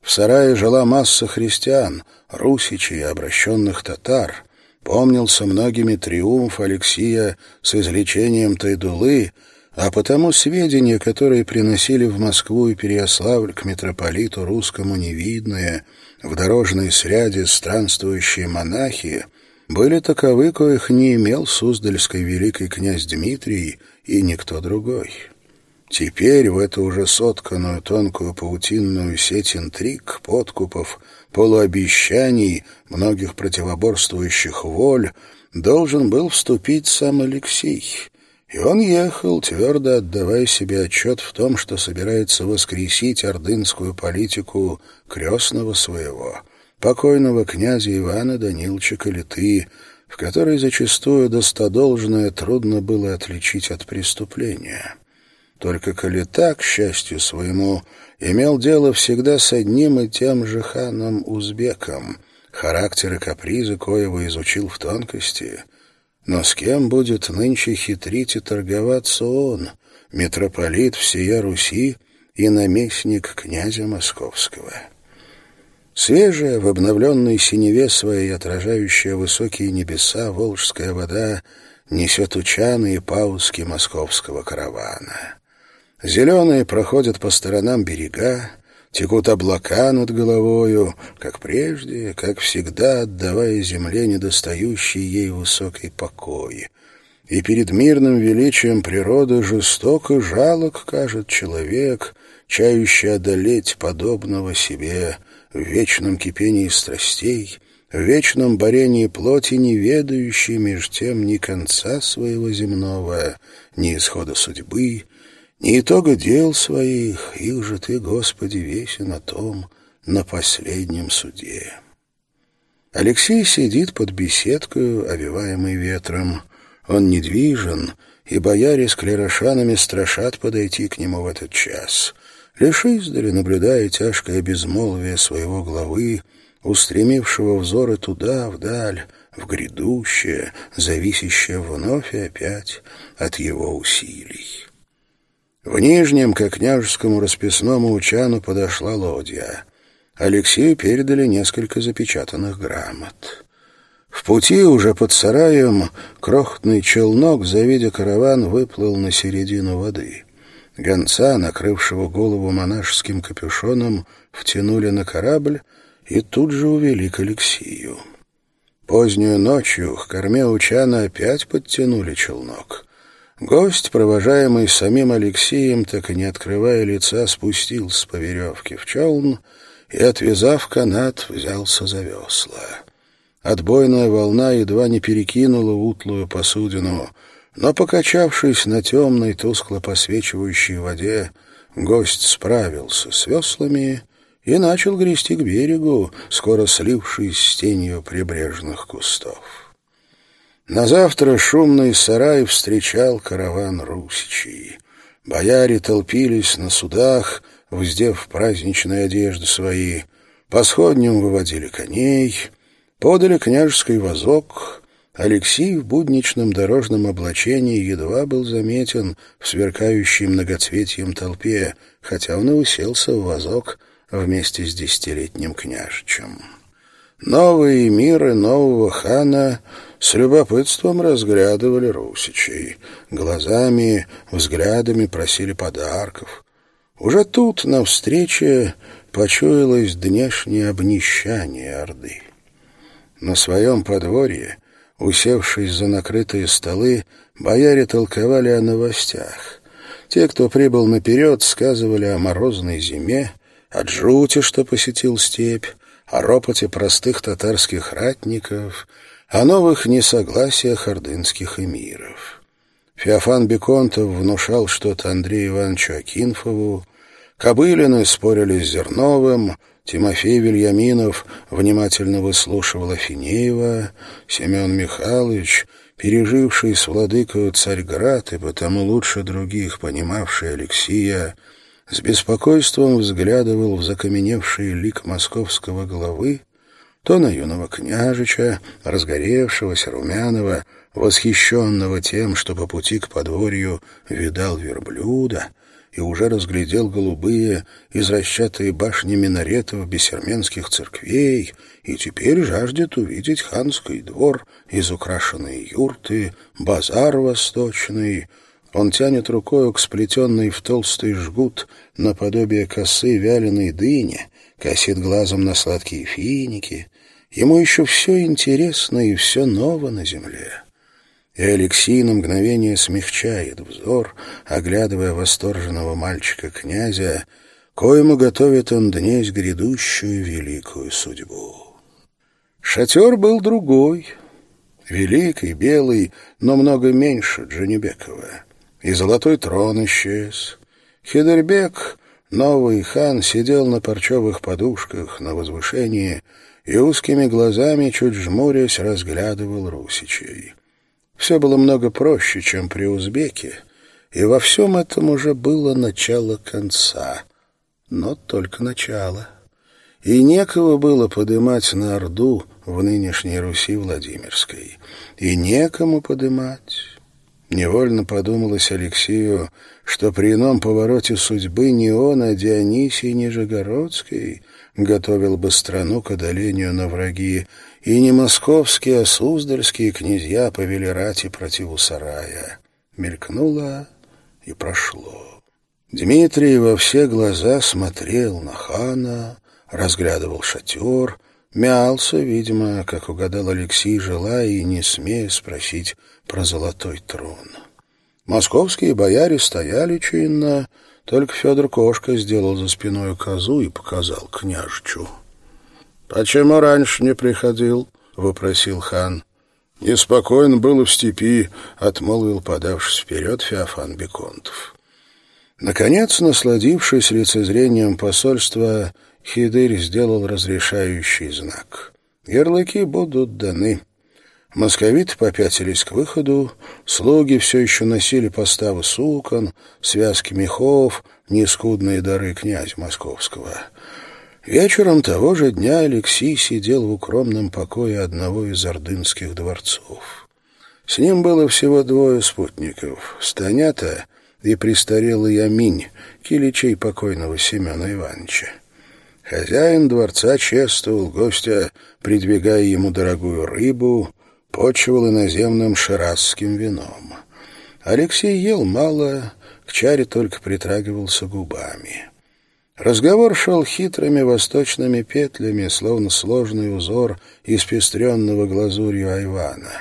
В сарае жила масса христиан, русичей обращенных татар. Помнился многими триумф Алексия с излечением Тайдулы — а потому сведения, которые приносили в Москву и Переяславль к митрополиту русскому невидные, в дорожной сряде странствующие монахи, были таковы, коих не имел Суздальский великий князь Дмитрий и никто другой. Теперь в эту уже сотканную тонкую паутинную сеть интриг, подкупов, полуобещаний, многих противоборствующих воль, должен был вступить сам Алексей — и он ехал, твердо отдавая себе отчет в том, что собирается воскресить ордынскую политику крестного своего, покойного князя Ивана Даниловича Калиты, в которой зачастую достодолжное трудно было отличить от преступления. Только Калита, к счастью своему, имел дело всегда с одним и тем же ханом-узбеком, характер и капризы коего изучил в тонкости — но с кем будет нынче хитрить и торговаться он, митрополит всея Руси и наместник князя Московского? Свежая, в обновленной синеве своей, отражающая высокие небеса, волжская вода несет учаны и пауски московского каравана. Зеленые проходят по сторонам берега, Текут облака над головою, как прежде, как всегда, отдавая земле недостающий ей высокий покой. И перед мирным величием природы жестоко жалок кажет человек, чающий одолеть подобного себе в вечном кипении страстей, в вечном борении плоти, не ведающий меж тем ни конца своего земного, ни исхода судьбы, не итога дел своих, их же ты, Господи, весен на том, на последнем суде. Алексей сидит под беседкою, овиваемый ветром. Он недвижен, и бояре с клерошанами страшат подойти к нему в этот час. Лишь издали, наблюдая тяжкое безмолвие своего главы, устремившего взоры туда, вдаль, в грядущее, зависящее вновь и опять от его усилий. В Нижнем, к княжескому расписному учану, подошла лодья. Алексею передали несколько запечатанных грамот. В пути уже под сараем крохотный челнок, завидя караван, выплыл на середину воды. Гонца, накрывшего голову монашеским капюшоном, втянули на корабль и тут же увели к Алексию. Позднюю ночью к корме Учана опять подтянули челнок — Гость, провожаемый самим Алексеем, так и не открывая лица, спустился по веревке в челн и, отвязав канат, взялся за весла. Отбойная волна едва не перекинула утлую посудину, но, покачавшись на темной, тускло посвечивающей воде, гость справился с веслами и начал грести к берегу, скоро слившись с тенью прибрежных кустов. На завтра шумный сарай встречал караван русичей. Бояре толпились на судах, вздев праздничные одежды свои. По сходням выводили коней, подали княжеский вазок. Алексей в будничном дорожном облачении едва был заметен в сверкающей многоцветьем толпе, хотя он и уселся в вазок вместе с десятилетним княжичем. Новые миры нового хана с любопытством разглядывали русичей. Глазами, взглядами просили подарков. Уже тут, на встрече, почуялось днешнее обнищание Орды. На своем подворье, усевшись за накрытые столы, бояре толковали о новостях. Те, кто прибыл наперед, сказывали о морозной зиме, о джуте, что посетил степь, о ропоте простых татарских ратников — о новых несогласиях ордынских эмиров. Феофан Беконтов внушал что-то Андрею Ивановичу Акинфову, Кобылины спорили с Зерновым, Тимофей Вильяминов внимательно выслушивал Афинеева, Семен Михайлович, переживший с владыкою Царьград и потому лучше других понимавший Алексия, с беспокойством взглядывал в закаменевший лик московского главы, то на юного княжича, разгоревшегося, румяного, восхищенного тем, что по пути к подворью видал верблюда и уже разглядел голубые, изращатые башни минаретов бессерменских церквей, и теперь жаждет увидеть ханский двор, изукрашенные юрты, базар восточный. Он тянет рукою к сплетенной в толстый жгут наподобие косы вяленой дыни, косит глазом на сладкие финики, Ему еще все интересно и все ново на земле. И Алексей на мгновение смягчает взор, оглядывая восторженного мальчика-князя, коему готовит он днесь грядущую великую судьбу. Шатер был другой, великий, белый, но много меньше Джанибекова. И золотой трон исчез. Хидербек, новый хан, сидел на парчевых подушках на возвышении, и узкими глазами, чуть жмурясь, разглядывал русичей. Все было много проще, чем при узбеке, и во всем этом уже было начало конца. Но только начало. И некого было подымать на Орду в нынешней Руси Владимирской. И некому подымать. Невольно подумалось Алексею, что при ином повороте судьбы не он, а Дионисий Нижегородский готовил бы страну к одолению на враги, и не московские, а суздальские князья повели рати противу сарая. Мелькнуло и прошло. Дмитрий во все глаза смотрел на хана, разглядывал шатер, мялся, видимо, как угадал Алексей, желая и не смея спросить про золотой трон. Московские бояре стояли чинно, только Федор Кошка сделал за спиной козу и показал княжичу. «Почему раньше не приходил?» — вопросил хан. «Неспокойно было в степи», — отмолвил, подавшись вперед, Феофан Беконтов. Наконец, насладившись лицезрением посольства, Хидырь сделал разрешающий знак. «Ярлыки будут даны». Московиты попятились к выходу, слуги все еще носили поставы сукон, связки мехов, нескудные дары князя московского. Вечером того же дня Алексей сидел в укромном покое одного из ордынских дворцов. С ним было всего двое спутников — Станята и престарелый Аминь, киличей покойного Семена Ивановича. Хозяин дворца чествовал гостя, придвигая ему дорогую рыбу — почивал иноземным ширазским вином. Алексей ел мало, к чаре только притрагивался губами. Разговор шел хитрыми восточными петлями, словно сложный узор испестренного глазурью айвана.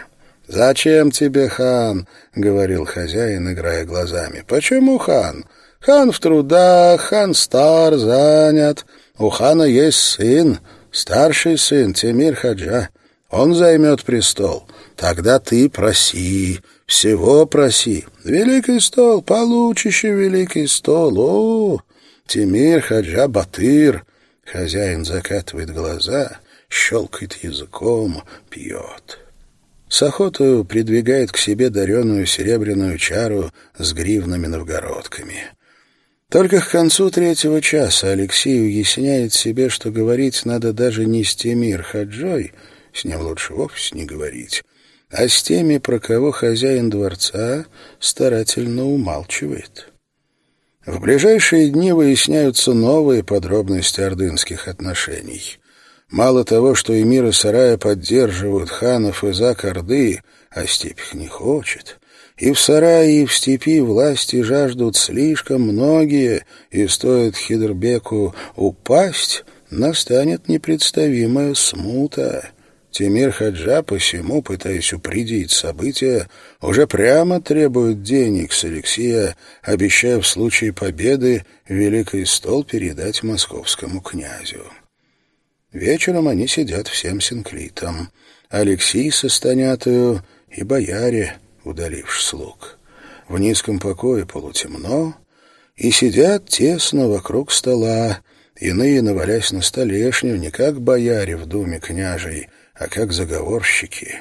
«Зачем тебе, хан?» — говорил хозяин, играя глазами. «Почему хан? Хан в трудах, хан стар, занят. У хана есть сын, старший сын, Тимир Хаджа. Он займет престол. Тогда ты проси, всего проси. Великий стол, получище великий стол. О, Тимир Хаджа Батыр. Хозяин закатывает глаза, щелкает языком, пьет. С охотою придвигает к себе дареную серебряную чару с гривными новгородками. Только к концу третьего часа Алексей уясняет себе, что говорить надо даже не с Тимир Хаджой, с ним лучше вовсе не говорить, а с теми, про кого хозяин дворца старательно умалчивает. В ближайшие дни выясняются новые подробности ордынских отношений. Мало того, что эмиры сарая поддерживают ханов и зак Орды, а степь их не хочет, и в сарае, и в степи власти жаждут слишком многие, и стоит Хидербеку упасть, настанет непредставимая смута — Тимир Хаджа, посему, пытаясь упредить события, уже прямо требует денег с Алексея, обещая в случае победы Великий стол передать московскому князю. Вечером они сидят всем синклитом. Алексей со Станятою и бояре, удаливши слуг. В низком покое полутемно, и сидят тесно вокруг стола, иные навалясь на столешню, не как бояре в думе княжей, а как заговорщики.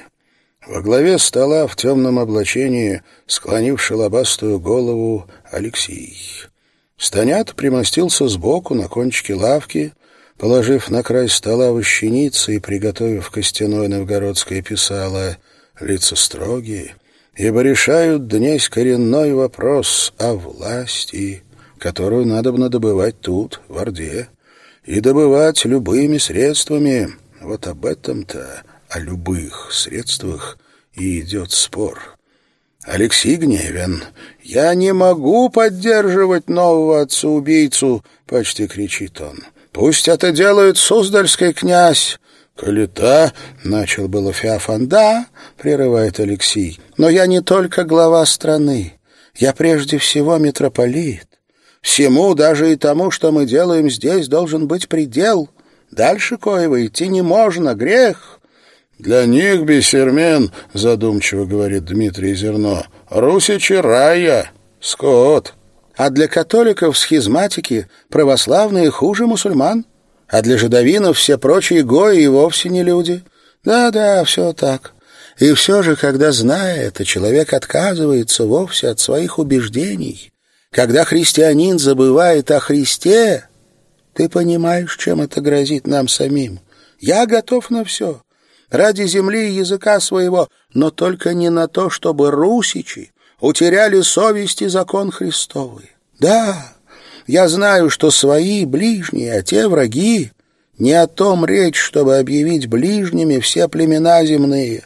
Во главе стола в темном облачении, склонивший лобастую голову, Алексей. Станят примостился сбоку на кончике лавки, положив на край стола вощеницы и приготовив костяное новгородское писало, лица строгие, ибо решают днесь коренной вопрос о власти, которую надо бы добывать тут, в Орде, и добывать любыми средствами. Вот об этом-то, о любых средствах, и идет спор. Алексей гневен. «Я не могу поддерживать нового отца-убийцу!» — почти кричит он. «Пусть это делает Суздальский князь!» «Калита!» — начал было Феофан. «Да!» — прерывает Алексей. «Но я не только глава страны. Я прежде всего митрополит. Всему, даже и тому, что мы делаем здесь, должен быть предел. Дальше коего идти не можно, грех. «Для них, бесермен, — задумчиво говорит Дмитрий Зерно, — русичи рая, скот. А для католиков схизматики православные хуже мусульман, а для жидовинов все прочие гои и вовсе не люди. Да-да, все так. И все же, когда, зная это, человек отказывается вовсе от своих убеждений, когда христианин забывает о Христе, ты понимаешь, чем это грозит нам самим. Я готов на все ради земли и языка своего, но только не на то, чтобы русичи утеряли совесть и закон Христовый. Да, я знаю, что свои ближние, а те враги, не о том речь, чтобы объявить ближними все племена земные.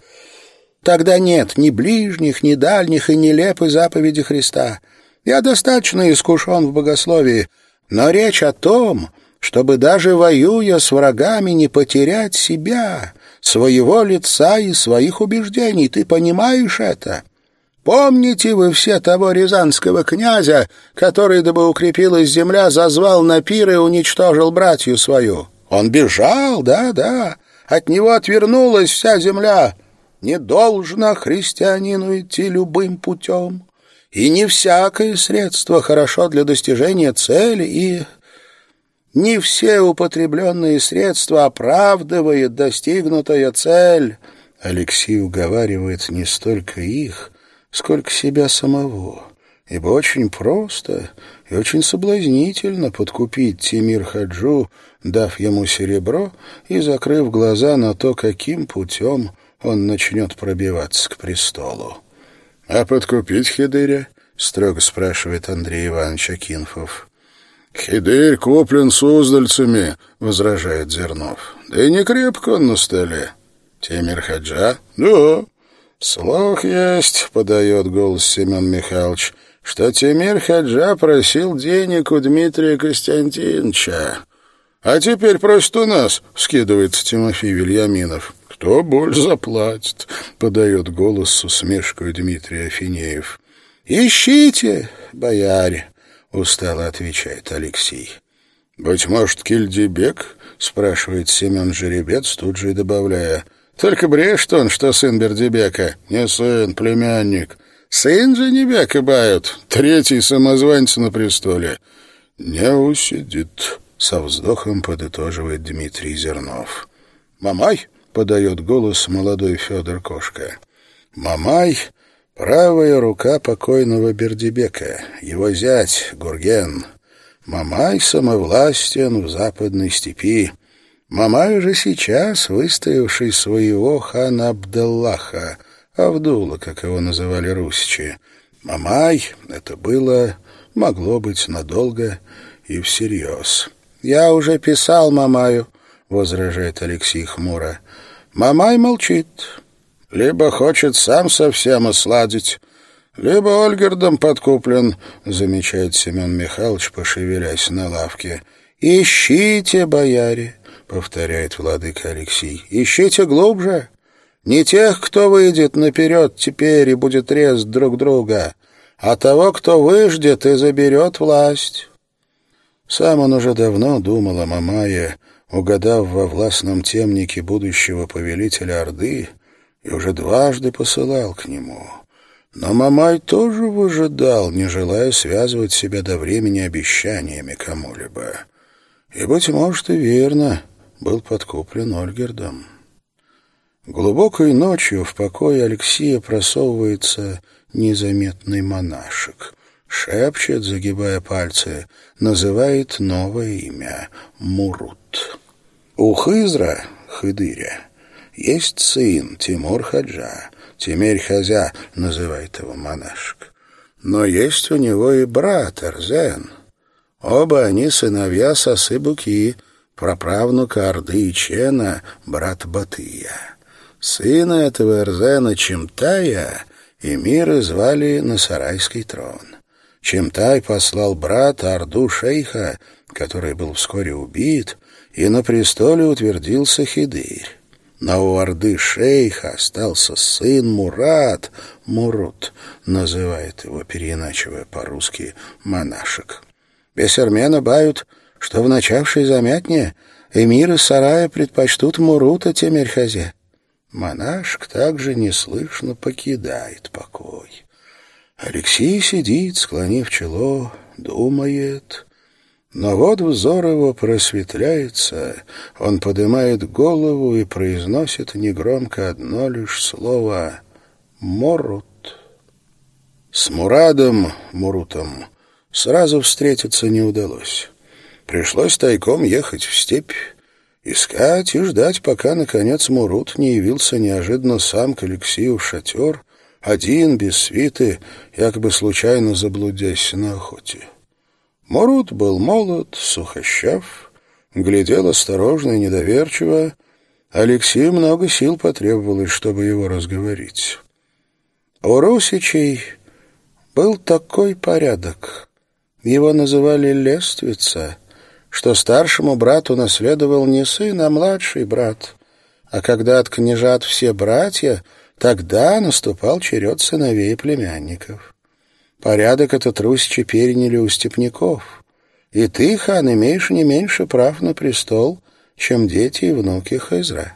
Тогда нет ни ближних, ни дальних и нелепой заповеди Христа. Я достаточно искушен в богословии, но речь о том, чтобы даже воюя с врагами не потерять себя, своего лица и своих убеждений. Ты понимаешь это? Помните вы все того рязанского князя, который, дабы укрепилась земля, зазвал на пир и уничтожил братью свою? Он бежал, да-да, от него отвернулась вся земля. Не должно христианину идти любым путем, и не всякое средство хорошо для достижения цели, и не все употребленные средства оправдывают достигнутая цель. Алексей уговаривает не столько их, сколько себя самого. Ибо очень просто и очень соблазнительно подкупить Тимир Хаджу, дав ему серебро и закрыв глаза на то, каким путем он начнет пробиваться к престолу. — А подкупить Хидыря? — строго спрашивает Андрей Иванович Акинфов. «Хидырь куплен суздальцами», — возражает Зернов. «Да и не крепко он на столе». «Темир Хаджа?» «Да». «Слух есть», — подает голос Семен Михайлович, «что Темир Хаджа просил денег у Дмитрия Константиновича». «А теперь просит у нас», — скидывается Тимофей Вильяминов. «Кто боль заплатит?» — подает голос с усмешкой Дмитрий Афинеев. «Ищите, бояре», устало отвечает Алексей. «Быть может, Кильдибек?» — спрашивает Семен Жеребец, тут же и добавляя. «Только брешет он, что сын Бердибека. Не сын, племянник. Сын же не бека бают. Третий самозванец на престоле». «Не усидит», — со вздохом подытоживает Дмитрий Зернов. «Мамай!» — подает голос молодой Федор Кошка. «Мамай Правая рука покойного Бердибека, его зять Гурген. Мамай самовластен в западной степи. Мамай уже сейчас, выстоявший своего хана Абдаллаха, Авдула, как его называли русичи. Мамай — это было, могло быть надолго и всерьез. «Я уже писал Мамаю», — возражает Алексей хмуро. Мамай молчит. Либо хочет сам совсем осладить, либо Ольгердом подкуплен, замечает Семен Михайлович, пошевелясь на лавке. «Ищите, бояре!» — повторяет владыка Алексей. «Ищите глубже. Не тех, кто выйдет наперед теперь и будет резать друг друга, а того, кто выждет и заберет власть». Сам он уже давно думал о Мамае, угадав во властном темнике будущего повелителя Орды, и уже дважды посылал к нему. Но Мамай тоже выжидал, не желая связывать себя до времени обещаниями кому-либо. И, быть может, и верно, был подкуплен Ольгердом. Глубокой ночью в покое Алексея просовывается незаметный монашек. Шепчет, загибая пальцы, называет новое имя — Мурут. У Хызра, Хыдыря, есть сын Тимур Хаджа, Тимирь Хазя называет его монашек. Но есть у него и брат Эрзен. Оба они сыновья Сасы-Буки, праправнука Орды Чена, брат Батыя. Сына этого Эрзена Чемтая эмиры звали на сарайский трон. Чемтай послал брата Орду шейха, который был вскоре убит, и на престоле утвердился Хидырь. Но у Орды шейха остался сын Мурат, Мурут, называет его, переиначивая по-русски, монашек. Бесермена бают, что в начавшей замятне эмиры сарая предпочтут Мурута Темерхазе. Монашек также неслышно покидает покой. Алексей сидит, склонив чело, думает... Но вот взор его просветляется, он поднимает голову и произносит негромко одно лишь слово «Морут». С Мурадом, Мурутом, сразу встретиться не удалось. Пришлось тайком ехать в степь, искать и ждать, пока, наконец, Мурут не явился неожиданно сам к Алексею в шатер, один, без свиты, якобы случайно заблудясь на охоте. Морут был молод, сухощав, глядел осторожно и недоверчиво. Алексею много сил потребовалось, чтобы его разговорить. У Русичей был такой порядок. Его называли Лествица, что старшему брату наследовал не сын, а младший брат. А когда от княжат все братья, тогда наступал черед сыновей и племянников. Порядок этот русичи переняли у степняков. И ты, хан, имеешь не меньше прав на престол, чем дети и внуки Хизра.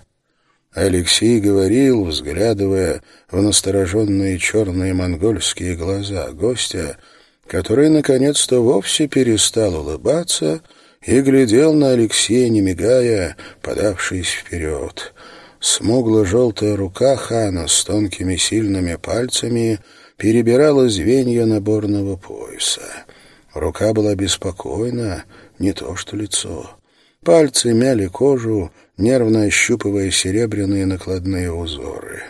Алексей говорил, взглядывая в настороженные черные монгольские глаза гостя, который наконец-то вовсе перестал улыбаться и глядел на Алексея, не мигая, подавшись вперед. Смугло-желтая рука хана с тонкими сильными пальцами — перебирала звенья наборного пояса. Рука была беспокойна, не то что лицо. Пальцы мяли кожу, нервно ощупывая серебряные накладные узоры.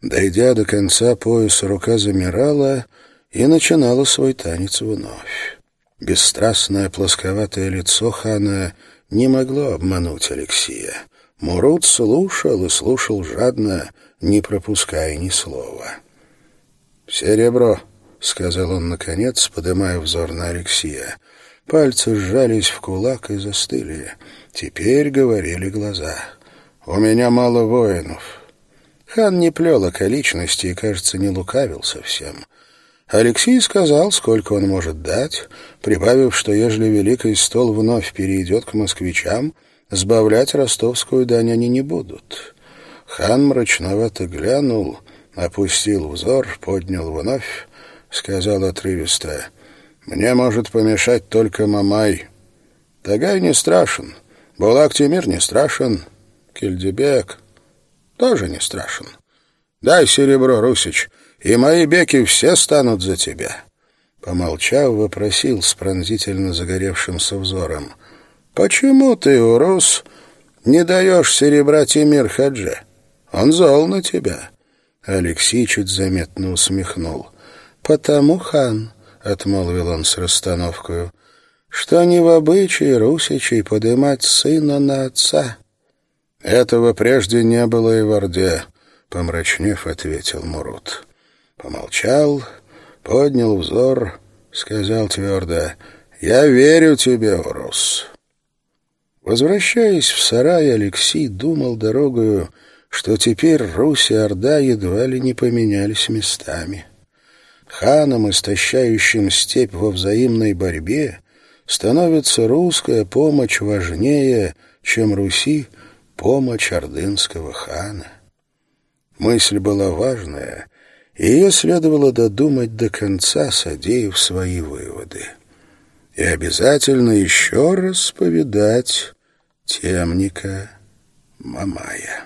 Дойдя до конца пояса, рука замирала и начинала свой танец вновь. Бесстрастное плосковатое лицо хана не могло обмануть Алексея. Мурут слушал и слушал жадно, не пропуская ни слова. «Серебро», — сказал он наконец, поднимая взор на Алексея. Пальцы сжались в кулак и застыли. Теперь говорили глаза. «У меня мало воинов». Хан не плел околичности и, кажется, не лукавил совсем. Алексей сказал, сколько он может дать, прибавив, что ежели Великий стол вновь перейдет к москвичам, сбавлять ростовскую дань они не будут. Хан мрачновато глянул опустил взор, поднял вновь, сказал отрывисто, «Мне может помешать только Мамай. Тагай не страшен, Булак-Тимир не страшен, Кельдебек тоже не страшен. Дай серебро, Русич, и мои беки все станут за тебя». Помолчав, вопросил с пронзительно загоревшимся взором, «Почему ты, Урус, не даешь серебра Тимир Хадже? Он зол на тебя». Алексей чуть заметно усмехнул. «Потому, хан», — отмолвил он с расстановкой, — «что не в обычае русичей подымать сына на отца». «Этого прежде не было и в Орде», — помрачнев, ответил Мурут. Помолчал, поднял взор, сказал твердо, «Я верю тебе, Урус». Возвращаясь в сарай, Алексей думал дорогою, что теперь Русь и Орда едва ли не поменялись местами. Ханом, истощающим степь во взаимной борьбе, становится русская помощь важнее, чем Руси помощь ордынского хана. Мысль была важная, ее следовало додумать до конца, содеяв свои выводы. И обязательно еще раз повидать темника Мамая.